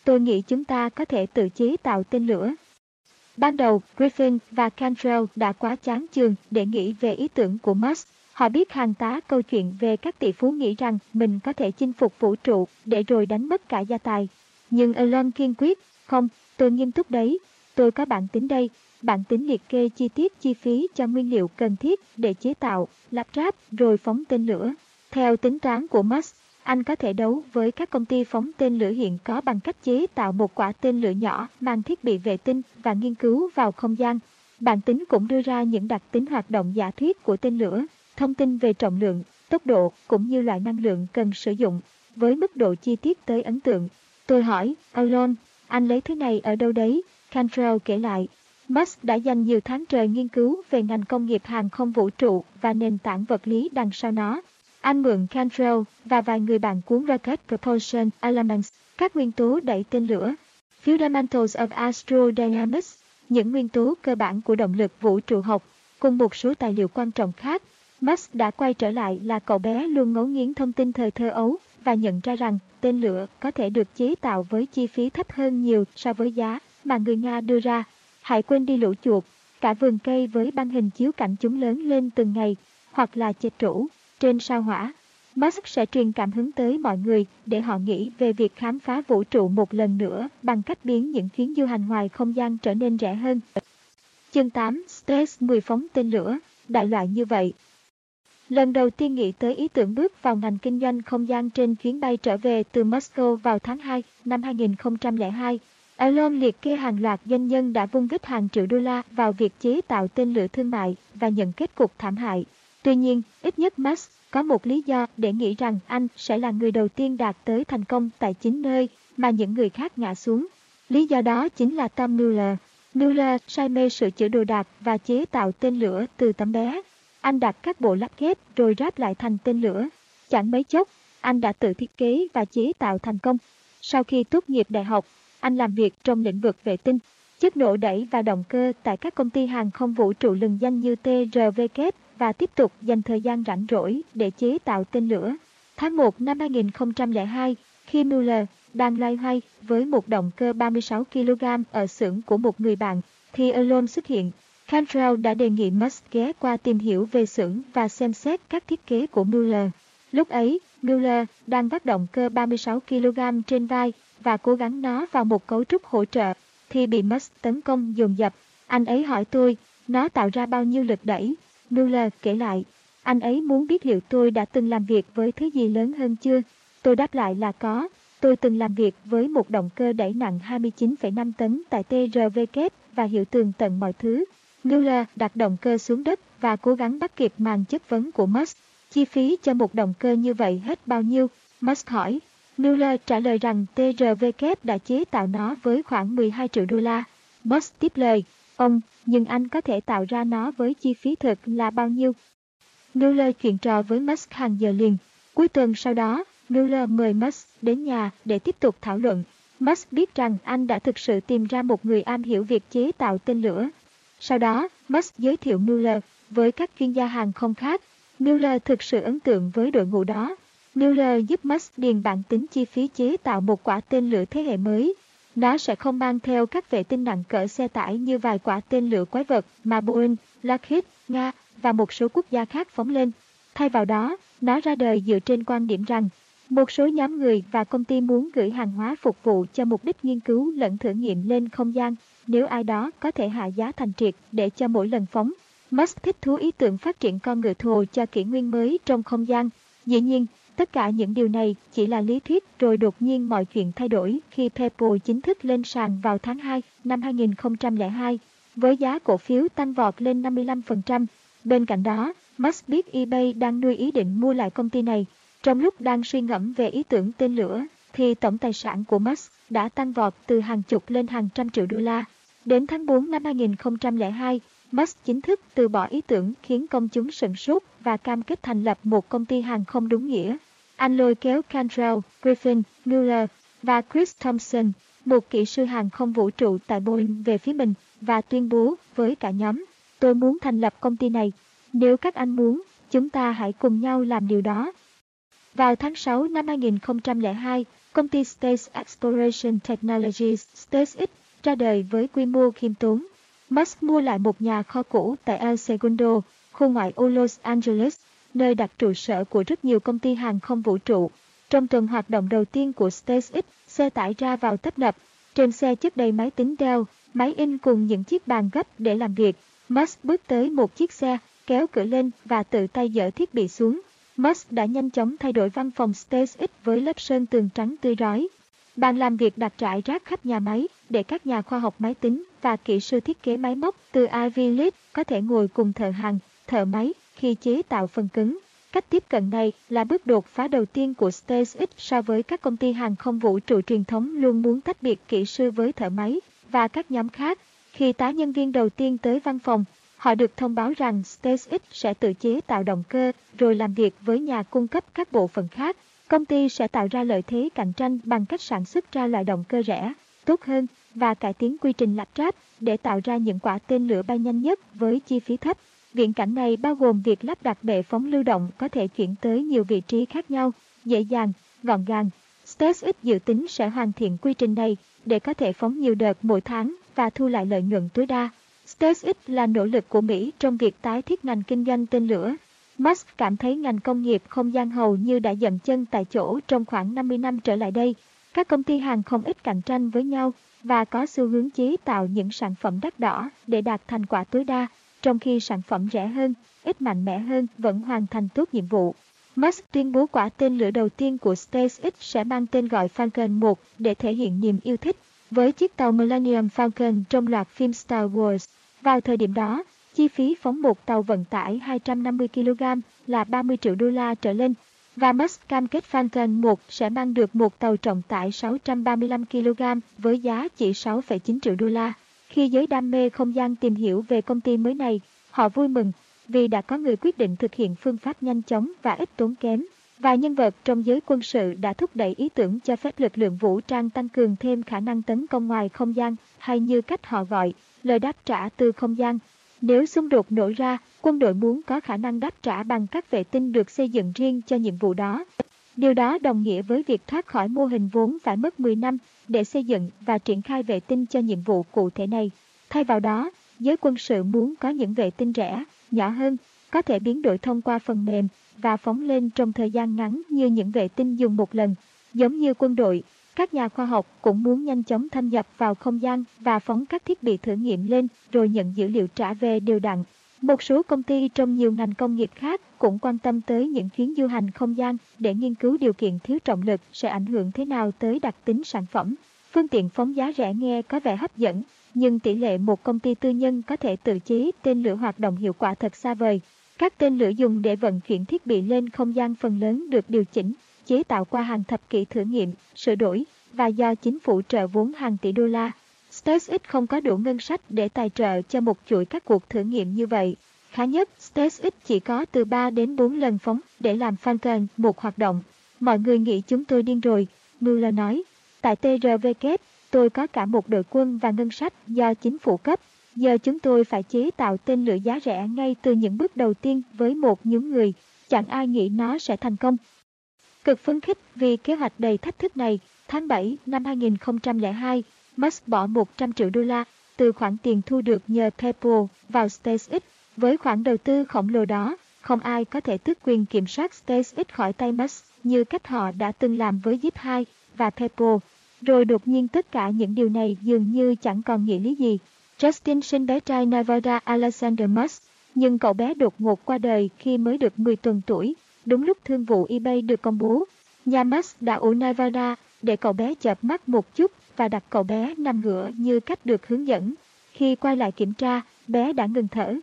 tôi nghĩ chúng ta có thể tự chế tạo tên lửa. Ban đầu, Griffin và Cantrell đã quá chán chường để nghĩ về ý tưởng của Musk. Họ biết hàng tá câu chuyện về các tỷ phú nghĩ rằng mình có thể chinh phục vũ trụ để rồi đánh mất cả gia tài. Nhưng Elon kiên quyết, không, tôi nghiêm túc đấy, tôi có bản tính đây, bản tính liệt kê chi tiết chi phí cho nguyên liệu cần thiết để chế tạo, lắp ráp rồi phóng tên lửa. Theo tính toán của Musk, anh có thể đấu với các công ty phóng tên lửa hiện có bằng cách chế tạo một quả tên lửa nhỏ mang thiết bị vệ tinh và nghiên cứu vào không gian. Bản tính cũng đưa ra những đặc tính hoạt động giả thuyết của tên lửa, thông tin về trọng lượng, tốc độ cũng như loại năng lượng cần sử dụng, với mức độ chi tiết tới ấn tượng. Tôi hỏi, Elon, anh lấy thứ này ở đâu đấy? Cantrell kể lại, Musk đã dành nhiều tháng trời nghiên cứu về ngành công nghiệp hàng không vũ trụ và nền tảng vật lý đằng sau nó. Anh mượn Cantrell và vài người bạn cuốn Rocket Propulsion Elements, các nguyên tố đẩy tên lửa. Fundamentals of Astrodynamics, những nguyên tố cơ bản của động lực vũ trụ học, cùng một số tài liệu quan trọng khác. Musk đã quay trở lại là cậu bé luôn ngấu nghiến thông tin thời thơ ấu và nhận ra rằng tên lửa có thể được chế tạo với chi phí thấp hơn nhiều so với giá mà người Nga đưa ra. Hãy quên đi lũ chuột, cả vườn cây với băng hình chiếu cảnh chúng lớn lên từng ngày, hoặc là chệt trũ, trên sao hỏa. Musk sẽ truyền cảm hứng tới mọi người để họ nghĩ về việc khám phá vũ trụ một lần nữa bằng cách biến những chuyến du hành ngoài không gian trở nên rẻ hơn. Chương 8 Stress 10 phóng tên lửa, đại loại như vậy. Lần đầu tiên nghĩ tới ý tưởng bước vào ngành kinh doanh không gian trên chuyến bay trở về từ Moscow vào tháng 2 năm 2002, Elon liệt kê hàng loạt doanh nhân đã vung vít hàng triệu đô la vào việc chế tạo tên lửa thương mại và nhận kết cục thảm hại. Tuy nhiên, ít nhất Musk có một lý do để nghĩ rằng anh sẽ là người đầu tiên đạt tới thành công tại chính nơi mà những người khác ngã xuống. Lý do đó chính là Tom Mueller. Mueller say mê sửa chữa đồ đạc và chế tạo tên lửa từ tấm bé. Anh đặt các bộ lắp ghép rồi ráp lại thành tên lửa. Chẳng mấy chốc, anh đã tự thiết kế và chế tạo thành công. Sau khi tốt nghiệp đại học, anh làm việc trong lĩnh vực vệ tinh, chất nổ đẩy và động cơ tại các công ty hàng không vũ trụ lừng danh như TRVK và tiếp tục dành thời gian rảnh rỗi để chế tạo tên lửa. Tháng 1 năm 2002, khi Mueller đang loay hoay với một động cơ 36 kg ở xưởng của một người bạn, thì Elon xuất hiện. Cantrell đã đề nghị Musk ghé qua tìm hiểu về xưởng và xem xét các thiết kế của Mueller. Lúc ấy, Mueller đang vác động cơ 36 kg trên vai và cố gắng nó vào một cấu trúc hỗ trợ, thì bị Musk tấn công dồn dập. Anh ấy hỏi tôi, nó tạo ra bao nhiêu lực đẩy? Mueller kể lại, anh ấy muốn biết liệu tôi đã từng làm việc với thứ gì lớn hơn chưa? Tôi đáp lại là có. Tôi từng làm việc với một động cơ đẩy nặng 29,5 tấn tại TRVK và hiểu tường tận mọi thứ. Mueller đặt động cơ xuống đất và cố gắng bắt kịp màn chất vấn của Musk. Chi phí cho một động cơ như vậy hết bao nhiêu? Musk hỏi. Mueller trả lời rằng TRVK đã chế tạo nó với khoảng 12 triệu đô la. Musk tiếp lời, ông, nhưng anh có thể tạo ra nó với chi phí thực là bao nhiêu? Mueller chuyện trò với Musk hàng giờ liền. Cuối tuần sau đó, Mueller mời Musk đến nhà để tiếp tục thảo luận. Musk biết rằng anh đã thực sự tìm ra một người am hiểu việc chế tạo tên lửa. Sau đó, Musk giới thiệu Mueller với các chuyên gia hàng không khác. Mueller thực sự ấn tượng với đội ngũ đó. Mueller giúp Musk điền bản tính chi phí chế tạo một quả tên lửa thế hệ mới. Nó sẽ không mang theo các vệ tinh nặng cỡ xe tải như vài quả tên lửa quái vật mà Boeing, Lockheed, Nga và một số quốc gia khác phóng lên. Thay vào đó, nó ra đời dựa trên quan điểm rằng một số nhóm người và công ty muốn gửi hàng hóa phục vụ cho mục đích nghiên cứu lẫn thử nghiệm lên không gian nếu ai đó có thể hạ giá thành triệt để cho mỗi lần phóng. Musk thích thú ý tưởng phát triển con ngựa thồ cho kỷ nguyên mới trong không gian. Dĩ nhiên, tất cả những điều này chỉ là lý thuyết rồi đột nhiên mọi chuyện thay đổi khi PayPal chính thức lên sàn vào tháng 2 năm 2002 với giá cổ phiếu tăng vọt lên 55%. Bên cạnh đó, Musk biết eBay đang nuôi ý định mua lại công ty này. Trong lúc đang suy ngẫm về ý tưởng tên lửa, thì tổng tài sản của Musk đã tăng vọt từ hàng chục lên hàng trăm triệu đô la. Đến tháng 4 năm 2002, Musk chính thức từ bỏ ý tưởng khiến công chúng sửng sốt và cam kết thành lập một công ty hàng không đúng nghĩa. Anh lôi kéo Cantrell, Griffin, Mueller và Chris Thompson, một kỹ sư hàng không vũ trụ tại Boeing về phía mình và tuyên bố với cả nhóm, tôi muốn thành lập công ty này. Nếu các anh muốn, chúng ta hãy cùng nhau làm điều đó. Vào tháng 6 năm 2002, công ty Space Exploration Technologies SpaceX ra đời với quy mô khiêm tốn. Musk mua lại một nhà kho cũ tại El Segundo, khu ngoại ô Los Angeles, nơi đặt trụ sở của rất nhiều công ty hàng không vũ trụ. Trong tuần hoạt động đầu tiên của SpaceX, xe tải ra vào tấp nập. Trên xe chất đầy máy tính Dell, máy in cùng những chiếc bàn gấp để làm việc. Musk bước tới một chiếc xe, kéo cửa lên và tự tay dỡ thiết bị xuống. Musk đã nhanh chóng thay đổi văn phòng SpaceX với lớp sơn tường trắng tươi rói. Bàn làm việc đặt trải rác khắp nhà máy để các nhà khoa học máy tính và kỹ sư thiết kế máy móc từ Ivy League có thể ngồi cùng thợ hàng, thợ máy khi chế tạo phần cứng. Cách tiếp cận này là bước đột phá đầu tiên của SpaceX so với các công ty hàng không vũ trụ truyền thống luôn muốn tách biệt kỹ sư với thợ máy và các nhóm khác. Khi tá nhân viên đầu tiên tới văn phòng, họ được thông báo rằng SpaceX sẽ tự chế tạo động cơ rồi làm việc với nhà cung cấp các bộ phận khác. Công ty sẽ tạo ra lợi thế cạnh tranh bằng cách sản xuất ra loại động cơ rẻ, tốt hơn và cải tiến quy trình lắp ráp để tạo ra những quả tên lửa bay nhanh nhất với chi phí thấp. Viễn cảnh này bao gồm việc lắp đặt bệ phóng lưu động có thể chuyển tới nhiều vị trí khác nhau, dễ dàng, gọn gàng. SpaceX dự tính sẽ hoàn thiện quy trình này để có thể phóng nhiều đợt mỗi tháng và thu lại lợi nhuận tối đa. SpaceX là nỗ lực của Mỹ trong việc tái thiết ngành kinh doanh tên lửa. Musk cảm thấy ngành công nghiệp không gian hầu như đã dậm chân tại chỗ trong khoảng 50 năm trở lại đây. Các công ty hàng không ít cạnh tranh với nhau và có xu hướng chế tạo những sản phẩm đắt đỏ để đạt thành quả tối đa, trong khi sản phẩm rẻ hơn, ít mạnh mẽ hơn vẫn hoàn thành tốt nhiệm vụ. Musk tuyên bố quả tên lửa đầu tiên của SpaceX sẽ mang tên gọi Falcon 1 để thể hiện niềm yêu thích với chiếc tàu Millennium Falcon trong loạt phim Star Wars. Vào thời điểm đó, chi phí phóng một tàu vận tải 250 kg là 30 triệu đô la trở lên, và Musk cam kết Falcon 1 sẽ mang được một tàu trọng tải 635 kg với giá chỉ 6,9 triệu đô la. Khi giới đam mê không gian tìm hiểu về công ty mới này, họ vui mừng vì đã có người quyết định thực hiện phương pháp nhanh chóng và ít tốn kém. Và nhân vật trong giới quân sự đã thúc đẩy ý tưởng cho phép lực lượng vũ trang tăng cường thêm khả năng tấn công ngoài không gian, hay như cách họ gọi, lời đáp trả từ không gian. Nếu xung đột nổ ra, quân đội muốn có khả năng đáp trả bằng các vệ tinh được xây dựng riêng cho nhiệm vụ đó. Điều đó đồng nghĩa với việc thoát khỏi mô hình vốn phải mất 10 năm để xây dựng và triển khai vệ tinh cho nhiệm vụ cụ thể này. Thay vào đó, giới quân sự muốn có những vệ tinh rẻ, nhỏ hơn, có thể biến đổi thông qua phần mềm và phóng lên trong thời gian ngắn như những vệ tinh dùng một lần. Giống như quân đội, các nhà khoa học cũng muốn nhanh chóng thâm nhập vào không gian và phóng các thiết bị thử nghiệm lên rồi nhận dữ liệu trả về đều đặn. Một số công ty trong nhiều ngành công nghiệp khác cũng quan tâm tới những chuyến du hành không gian để nghiên cứu điều kiện thiếu trọng lực sẽ ảnh hưởng thế nào tới đặc tính sản phẩm. Phương tiện phóng giá rẻ nghe có vẻ hấp dẫn, nhưng tỷ lệ một công ty tư nhân có thể tự chế tên lửa hoạt động hiệu quả thật xa vời. Các tên lửa dùng để vận chuyển thiết bị lên không gian phần lớn được điều chỉnh, chế tạo qua hàng thập kỷ thử nghiệm, sửa đổi và do chính phủ trợ vốn hàng tỷ đô la. SpaceX không có đủ ngân sách để tài trợ cho một chuỗi các cuộc thử nghiệm như vậy. Khá nhất, SpaceX chỉ có từ 3 đến 4 lần phóng để làm Falcon một hoạt động. Mọi người nghĩ chúng tôi điên rồi, Mueller nói. Tại TRVK, tôi có cả một đội quân và ngân sách do chính phủ cấp. Giờ chúng tôi phải chế tạo tên lửa giá rẻ ngay từ những bước đầu tiên với một nhóm người. Chẳng ai nghĩ nó sẽ thành công. Cực phấn khích vì kế hoạch đầy thách thức này, tháng 7 năm 2002, Musk bỏ 100 triệu đô la từ khoản tiền thu được nhờ PayPal vào SpaceX. Với khoản đầu tư khổng lồ đó, không ai có thể tước quyền kiểm soát SpaceX khỏi tay Musk như cách họ đã từng làm với Zip 2 và PayPal. Rồi đột nhiên tất cả những điều này dường như chẳng còn nghĩa lý gì. Justin sinh bé trai Nevada Alexander Musk, nhưng cậu bé đột ngột qua đời khi mới được 10 tuần tuổi, đúng lúc thương vụ eBay được công bố. Nhà Musk đã ủ Nevada để cậu bé chợp mắt một chút và đặt cậu bé nằm ngửa như cách được hướng dẫn. Khi quay lại kiểm tra, bé đã ngừng thở.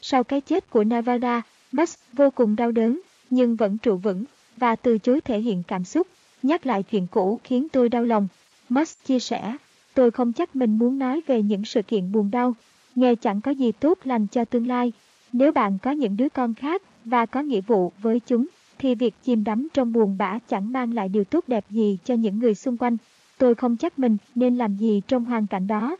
Sau cái chết của Nevada, Musk vô cùng đau đớn, nhưng vẫn trụ vững và từ chối thể hiện cảm xúc. Nhắc lại chuyện cũ khiến tôi đau lòng. Musk chia sẻ, tôi không chắc mình muốn nói về những sự kiện buồn đau, nghe chẳng có gì tốt lành cho tương lai. Nếu bạn có những đứa con khác và có nghĩa vụ với chúng, thì việc chìm đắm trong buồn bã chẳng mang lại điều tốt đẹp gì cho những người xung quanh. Tôi không chắc mình nên làm gì trong hoàn cảnh đó.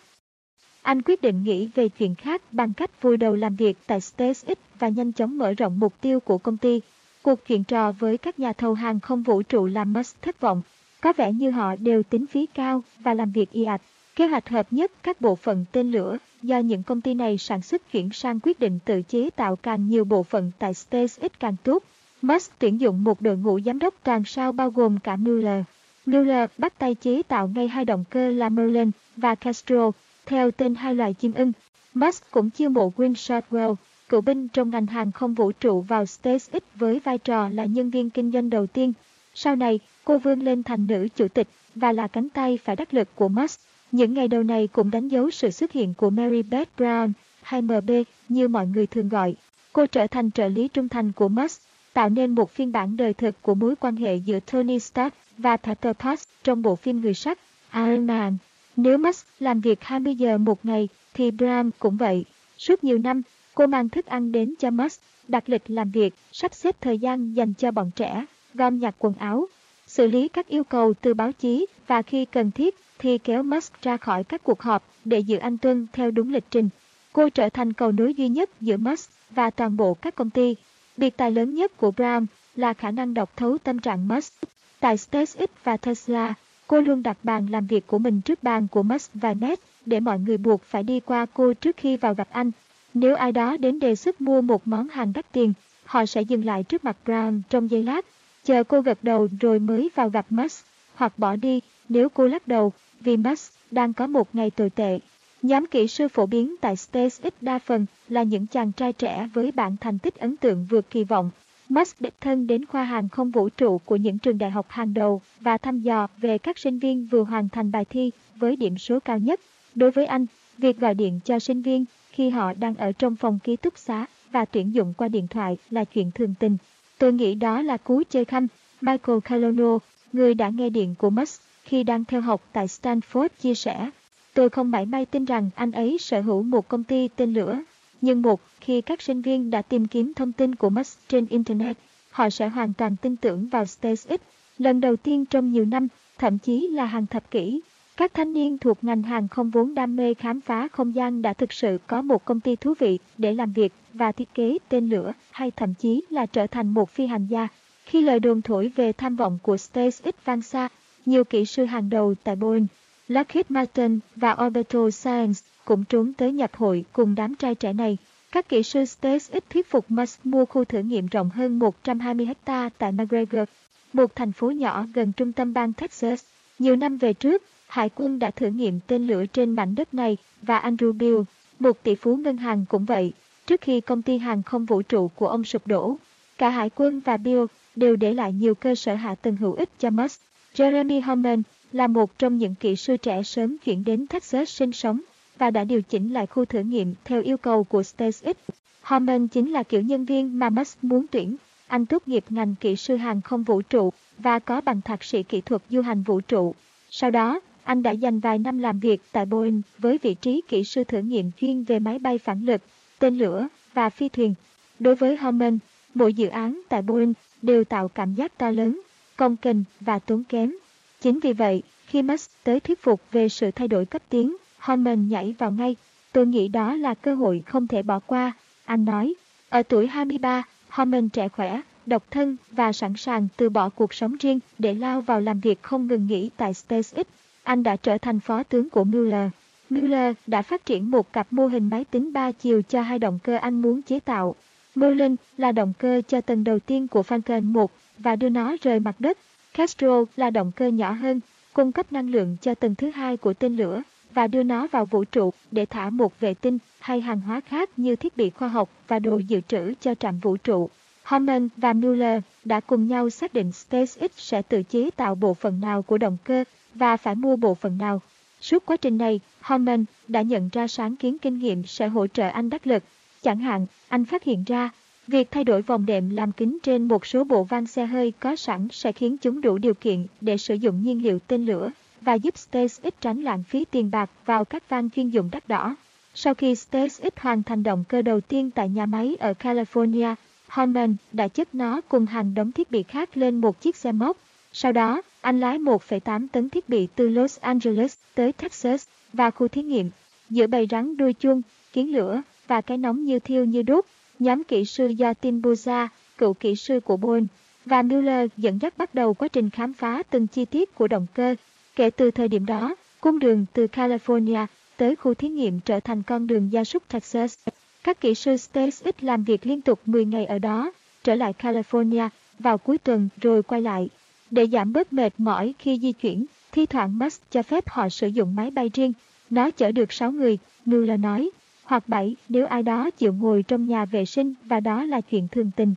Anh quyết định nghĩ về chuyện khác bằng cách vui đầu làm việc tại SpaceX và nhanh chóng mở rộng mục tiêu của công ty. Cuộc chuyện trò với các nhà thầu hàng không vũ trụ làm Musk thất vọng. Có vẻ như họ đều tính phí cao và làm việc y ạch. Kế hoạch hợp nhất các bộ phận tên lửa do những công ty này sản xuất chuyển sang quyết định tự chế tạo càng nhiều bộ phận tại SpaceX càng tốt. Musk tuyển dụng một đội ngũ giám đốc toàn sao bao gồm cả Mueller. Mueller bắt tay chế tạo ngay hai động cơ là Merlin và Castro, theo tên hai loài chim ưng. Musk cũng chiêu mộ Win Shotwell, cựu binh trong ngành hàng không vũ trụ vào SpaceX với vai trò là nhân viên kinh doanh đầu tiên. Sau này, cô vươn lên thành nữ chủ tịch và là cánh tay phải đắc lực của Musk. Những ngày đầu này cũng đánh dấu sự xuất hiện của Mary Beth Brown, hay MB như mọi người thường gọi. Cô trở thành trợ lý trung thành của Musk, tạo nên một phiên bản đời thực của mối quan hệ giữa Tony Stark và Peter Pass trong bộ phim Người sắt Iron Man. Nếu Musk làm việc 20 giờ một ngày, thì Bram cũng vậy. Suốt nhiều năm, cô mang thức ăn đến cho Musk, đặt lịch làm việc, sắp xếp thời gian dành cho bọn trẻ, gom nhặt quần áo, xử lý các yêu cầu từ báo chí và khi cần thiết thì kéo Musk ra khỏi các cuộc họp để giữ anh tuân theo đúng lịch trình. Cô trở thành cầu nối duy nhất giữa Musk và toàn bộ các công ty. Biệt tài lớn nhất của Brown là khả năng đọc thấu tâm trạng Musk. Tại SpaceX và Tesla, cô luôn đặt bàn làm việc của mình trước bàn của Musk và Ned để mọi người buộc phải đi qua cô trước khi vào gặp anh. Nếu ai đó đến đề xuất mua một món hàng đắt tiền, họ sẽ dừng lại trước mặt Brown trong giây lát, chờ cô gật đầu rồi mới vào gặp Musk, hoặc bỏ đi nếu cô lắc đầu, vì Musk đang có một ngày tồi tệ. Nhóm kỹ sư phổ biến tại SpaceX đa phần là những chàng trai trẻ với bản thành tích ấn tượng vượt kỳ vọng. Musk đích thân đến khoa hàng không vũ trụ của những trường đại học hàng đầu và thăm dò về các sinh viên vừa hoàn thành bài thi với điểm số cao nhất. Đối với anh, việc gọi điện cho sinh viên khi họ đang ở trong phòng ký túc xá và tuyển dụng qua điện thoại là chuyện thường tình. Tôi nghĩ đó là cú chơi khăm. Michael Calono, người đã nghe điện của Musk khi đang theo học tại Stanford chia sẻ. Tôi không mãi may tin rằng anh ấy sở hữu một công ty tên lửa. Nhưng một, khi các sinh viên đã tìm kiếm thông tin của Musk trên Internet, họ sẽ hoàn toàn tin tưởng vào SpaceX. Lần đầu tiên trong nhiều năm, thậm chí là hàng thập kỷ, các thanh niên thuộc ngành hàng không vốn đam mê khám phá không gian đã thực sự có một công ty thú vị để làm việc và thiết kế tên lửa hay thậm chí là trở thành một phi hành gia. Khi lời đồn thổi về tham vọng của SpaceX vang xa, nhiều kỹ sư hàng đầu tại Boeing, Lockheed Martin và Orbital Science cũng trốn tới nhập hội cùng đám trai trẻ này. Các kỹ sư SpaceX thuyết phục Musk mua khu thử nghiệm rộng hơn 120 ha tại McGregor, một thành phố nhỏ gần trung tâm bang Texas. Nhiều năm về trước, Hải quân đã thử nghiệm tên lửa trên mảnh đất này và Andrew Bill, một tỷ phú ngân hàng cũng vậy, trước khi công ty hàng không vũ trụ của ông sụp đổ. Cả Hải quân và Bill đều để lại nhiều cơ sở hạ tầng hữu ích cho Musk. Jeremy Horman là một trong những kỹ sư trẻ sớm chuyển đến Texas sinh sống và đã điều chỉnh lại khu thử nghiệm theo yêu cầu của SpaceX. Horman chính là kiểu nhân viên mà Musk muốn tuyển. Anh tốt nghiệp ngành kỹ sư hàng không vũ trụ và có bằng thạc sĩ kỹ thuật du hành vũ trụ. Sau đó, anh đã dành vài năm làm việc tại Boeing với vị trí kỹ sư thử nghiệm chuyên về máy bay phản lực, tên lửa và phi thuyền. Đối với Horman, mỗi dự án tại Boeing đều tạo cảm giác to lớn, công kềnh và tốn kém. Chính vì vậy, khi Musk tới thuyết phục về sự thay đổi cấp tiến, Hammond nhảy vào ngay. Tôi nghĩ đó là cơ hội không thể bỏ qua, anh nói. Ở tuổi 23, Hammond trẻ khỏe, độc thân và sẵn sàng từ bỏ cuộc sống riêng để lao vào làm việc không ngừng nghỉ tại SpaceX anh đã trở thành phó tướng của Mueller. Mueller đã phát triển một cặp mô hình máy tính ba chiều cho hai động cơ anh muốn chế tạo. Merlin là động cơ cho tầng đầu tiên của Falcon 1 và đưa nó rời mặt đất. Castro là động cơ nhỏ hơn, cung cấp năng lượng cho tầng thứ hai của tên lửa và đưa nó vào vũ trụ để thả một vệ tinh hay hàng hóa khác như thiết bị khoa học và đồ dự trữ cho trạm vũ trụ. Hohmann và Mueller đã cùng nhau xác định SpaceX sẽ tự chế tạo bộ phận nào của động cơ và phải mua bộ phận nào. Suốt quá trình này, Hohmann đã nhận ra sáng kiến kinh nghiệm sẽ hỗ trợ anh đắc lực. Chẳng hạn, anh phát hiện ra, việc thay đổi vòng đệm làm kính trên một số bộ van xe hơi có sẵn sẽ khiến chúng đủ điều kiện để sử dụng nhiên liệu tên lửa và giúp SpaceX tránh lãng phí tiền bạc vào các van chuyên dụng đắt đỏ. Sau khi SpaceX hoàn thành động cơ đầu tiên tại nhà máy ở California, Holman đã chất nó cùng hàng đống thiết bị khác lên một chiếc xe móc. Sau đó, anh lái 1,8 tấn thiết bị từ Los Angeles tới Texas và khu thí nghiệm. Giữa bầy rắn đuôi chuông, kiến lửa và cái nóng như thiêu như đốt, nhóm kỹ sư do Tim Buza, cựu kỹ sư của Boeing, và Mueller dẫn dắt bắt đầu quá trình khám phá từng chi tiết của động cơ. Kể từ thời điểm đó, cung đường từ California tới khu thí nghiệm trở thành con đường gia súc Texas. Các kỹ sư SpaceX làm việc liên tục 10 ngày ở đó, trở lại California vào cuối tuần rồi quay lại. Để giảm bớt mệt mỏi khi di chuyển, thi thoảng Musk cho phép họ sử dụng máy bay riêng. Nó chở được 6 người, Mueller nói, hoặc 7 nếu ai đó chịu ngồi trong nhà vệ sinh và đó là chuyện thường tình.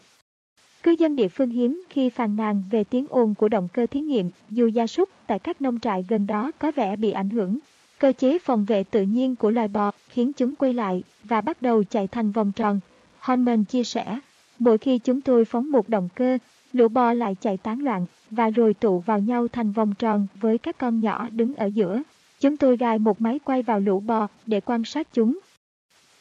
Cư dân địa phương hiếm khi phàn nàn về tiếng ồn của động cơ thí nghiệm dù gia súc tại các nông trại gần đó có vẻ bị ảnh hưởng. Cơ chế phòng vệ tự nhiên của loài bò khiến chúng quay lại và bắt đầu chạy thành vòng tròn. Horman chia sẻ, mỗi khi chúng tôi phóng một động cơ, lũ bò lại chạy tán loạn và rồi tụ vào nhau thành vòng tròn với các con nhỏ đứng ở giữa. Chúng tôi gài một máy quay vào lũ bò để quan sát chúng.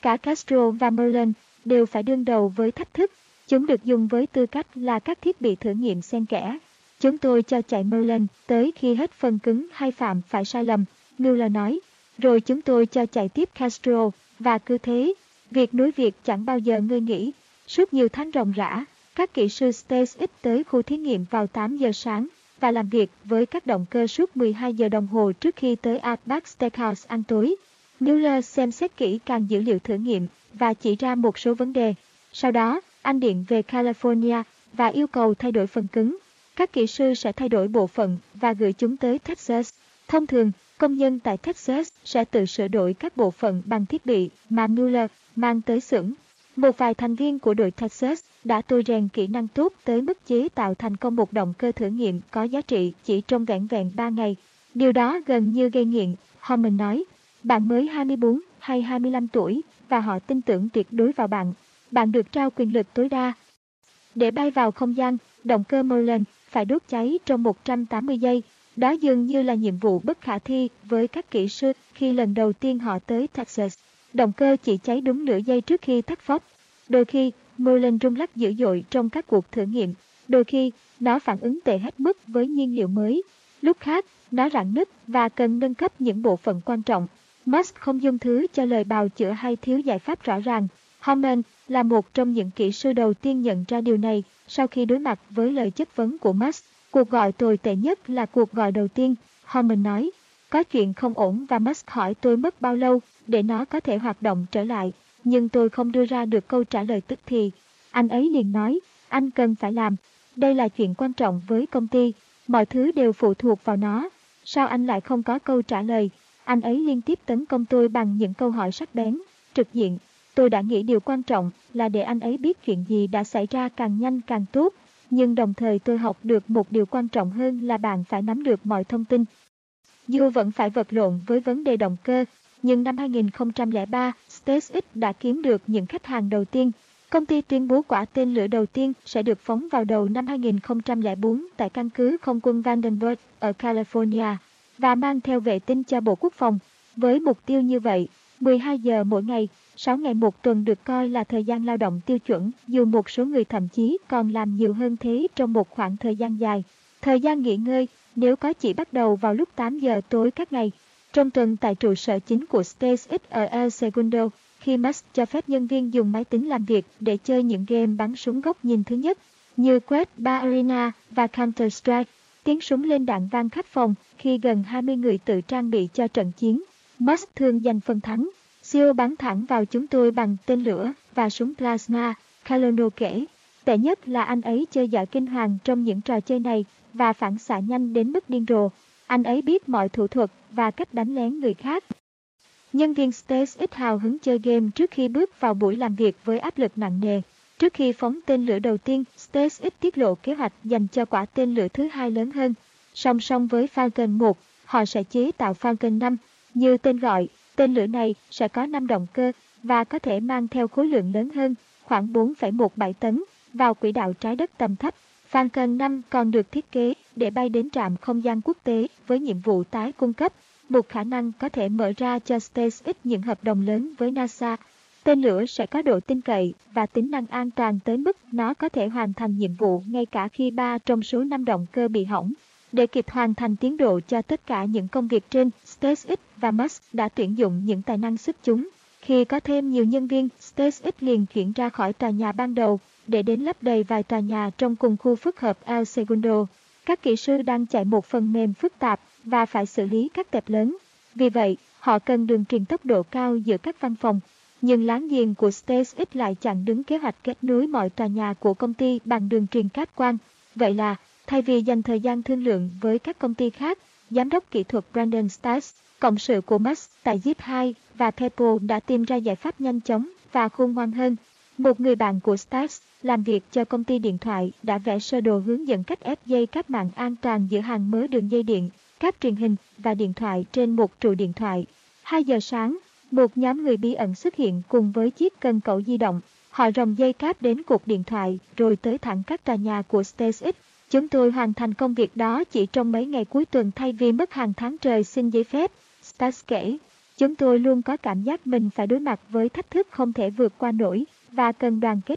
Cả Castro và Merlin đều phải đương đầu với thách thức. Chúng được dùng với tư cách là các thiết bị thử nghiệm xen kẽ. Chúng tôi cho chạy Merlin tới khi hết phần cứng hay phạm phải sai lầm, Mueller nói. Rồi chúng tôi cho chạy tiếp Castro, và cứ thế, việc nối việc chẳng bao giờ ngơi nghỉ. Suốt nhiều tháng ròng rã, các kỹ sư SpaceX tới khu thí nghiệm vào 8 giờ sáng và làm việc với các động cơ suốt 12 giờ đồng hồ trước khi tới Outback Steakhouse ăn tối. Mueller xem xét kỹ càng dữ liệu thử nghiệm và chỉ ra một số vấn đề. Sau đó, anh điện về California và yêu cầu thay đổi phần cứng. Các kỹ sư sẽ thay đổi bộ phận và gửi chúng tới Texas. Thông thường, công nhân tại Texas sẽ tự sửa đổi các bộ phận bằng thiết bị mà Mueller mang tới xưởng. Một vài thành viên của đội Texas đã tôi rèn kỹ năng tốt tới mức chế tạo thành công một động cơ thử nghiệm có giá trị chỉ trong vẹn vẹn 3 ngày. Điều đó gần như gây nghiện, Homan nói. Bạn mới 24 hay 25 tuổi và họ tin tưởng tuyệt đối vào bạn. Bạn được trao quyền lực tối đa. Để bay vào không gian, động cơ Merlin phải đốt cháy trong 180 giây. Đó dường như là nhiệm vụ bất khả thi với các kỹ sư khi lần đầu tiên họ tới Texas. Động cơ chỉ cháy đúng nửa giây trước khi tắt phóp. Đôi khi, Merlin rung lắc dữ dội trong các cuộc thử nghiệm. Đôi khi, nó phản ứng tệ hết mức với nhiên liệu mới. Lúc khác, nó rạn nứt và cần nâng cấp những bộ phận quan trọng. Musk không dung thứ cho lời bào chữa hay thiếu giải pháp rõ ràng. Homan là một trong những kỹ sư đầu tiên nhận ra điều này sau khi đối mặt với lời chất vấn của Musk. Cuộc gọi tồi tệ nhất là cuộc gọi đầu tiên, Homan nói. Có chuyện không ổn và Musk hỏi tôi mất bao lâu để nó có thể hoạt động trở lại, nhưng tôi không đưa ra được câu trả lời tức thì. Anh ấy liền nói, anh cần phải làm. Đây là chuyện quan trọng với công ty, mọi thứ đều phụ thuộc vào nó. Sao anh lại không có câu trả lời? Anh ấy liên tiếp tấn công tôi bằng những câu hỏi sắc bén, trực diện. Tôi đã nghĩ điều quan trọng là để anh ấy biết chuyện gì đã xảy ra càng nhanh càng tốt, nhưng đồng thời tôi học được một điều quan trọng hơn là bạn phải nắm được mọi thông tin. Dù vẫn phải vật lộn với vấn đề động cơ, nhưng năm 2003, SpaceX đã kiếm được những khách hàng đầu tiên. Công ty tuyên bố quả tên lửa đầu tiên sẽ được phóng vào đầu năm 2004 tại căn cứ không quân Vandenberg ở California và mang theo vệ tinh cho Bộ Quốc phòng. Với mục tiêu như vậy, 12 giờ mỗi ngày, 6 ngày một tuần được coi là thời gian lao động tiêu chuẩn, dù một số người thậm chí còn làm nhiều hơn thế trong một khoảng thời gian dài. Thời gian nghỉ ngơi, nếu có chỉ bắt đầu vào lúc 8 giờ tối các ngày. Trong tuần tại trụ sở chính của SpaceX ở El Segundo, khi Musk cho phép nhân viên dùng máy tính làm việc để chơi những game bắn súng góc nhìn thứ nhất, như Quest 3 Arena và Counter-Strike, tiếng súng lên đạn vang khắp phòng khi gần 20 người tự trang bị cho trận chiến. Musk thường giành phần thắng. Siêu bắn thẳng vào chúng tôi bằng tên lửa và súng plasma, Kalono kể. Tệ nhất là anh ấy chơi giỏi kinh hoàng trong những trò chơi này và phản xạ nhanh đến mức điên rồ. Anh ấy biết mọi thủ thuật và cách đánh lén người khác. Nhân viên SpaceX hào hứng chơi game trước khi bước vào buổi làm việc với áp lực nặng nề. Trước khi phóng tên lửa đầu tiên, SpaceX tiết lộ kế hoạch dành cho quả tên lửa thứ hai lớn hơn. Song song với Falcon 1, họ sẽ chế tạo Falcon 5. Như tên gọi, tên lửa này sẽ có 5 động cơ và có thể mang theo khối lượng lớn hơn, khoảng 4,17 tấn, vào quỹ đạo trái đất tầm thấp. Falcon 5 còn được thiết kế để bay đến trạm không gian quốc tế với nhiệm vụ tái cung cấp, một khả năng có thể mở ra cho SpaceX những hợp đồng lớn với NASA. Tên lửa sẽ có độ tin cậy và tính năng an toàn tới mức nó có thể hoàn thành nhiệm vụ ngay cả khi ba trong số năm động cơ bị hỏng. Để kịp hoàn thành tiến độ cho tất cả những công việc trên, SpaceX và Musk đã tuyển dụng những tài năng xuất chúng. Khi có thêm nhiều nhân viên, SpaceX liền chuyển ra khỏi tòa nhà ban đầu để đến lấp đầy vài tòa nhà trong cùng khu phức hợp El Segundo. Các kỹ sư đang chạy một phần mềm phức tạp và phải xử lý các tệp lớn. Vì vậy, họ cần đường truyền tốc độ cao giữa các văn phòng. Nhưng láng giềng của SpaceX lại chặn đứng kế hoạch kết nối mọi tòa nhà của công ty bằng đường truyền cáp quang. Vậy là, thay vì dành thời gian thương lượng với các công ty khác, giám đốc kỹ thuật Brandon Stiles, cộng sự của Max tại Zip 2 và PayPal đã tìm ra giải pháp nhanh chóng và khôn ngoan hơn Một người bạn của Starks làm việc cho công ty điện thoại đã vẽ sơ đồ hướng dẫn cách ép dây các mạng an toàn giữa hàng mớ đường dây điện, cáp truyền hình và điện thoại trên một trụ điện thoại. 2 giờ sáng, một nhóm người bí ẩn xuất hiện cùng với chiếc cân cẩu di động. Họ rồng dây cáp đến cuộc điện thoại rồi tới thẳng các tòa nhà của SpaceX. Chúng tôi hoàn thành công việc đó chỉ trong mấy ngày cuối tuần thay vì mất hàng tháng trời xin giấy phép. Stas kể, chúng tôi luôn có cảm giác mình phải đối mặt với thách thức không thể vượt qua nổi và cần đoàn kết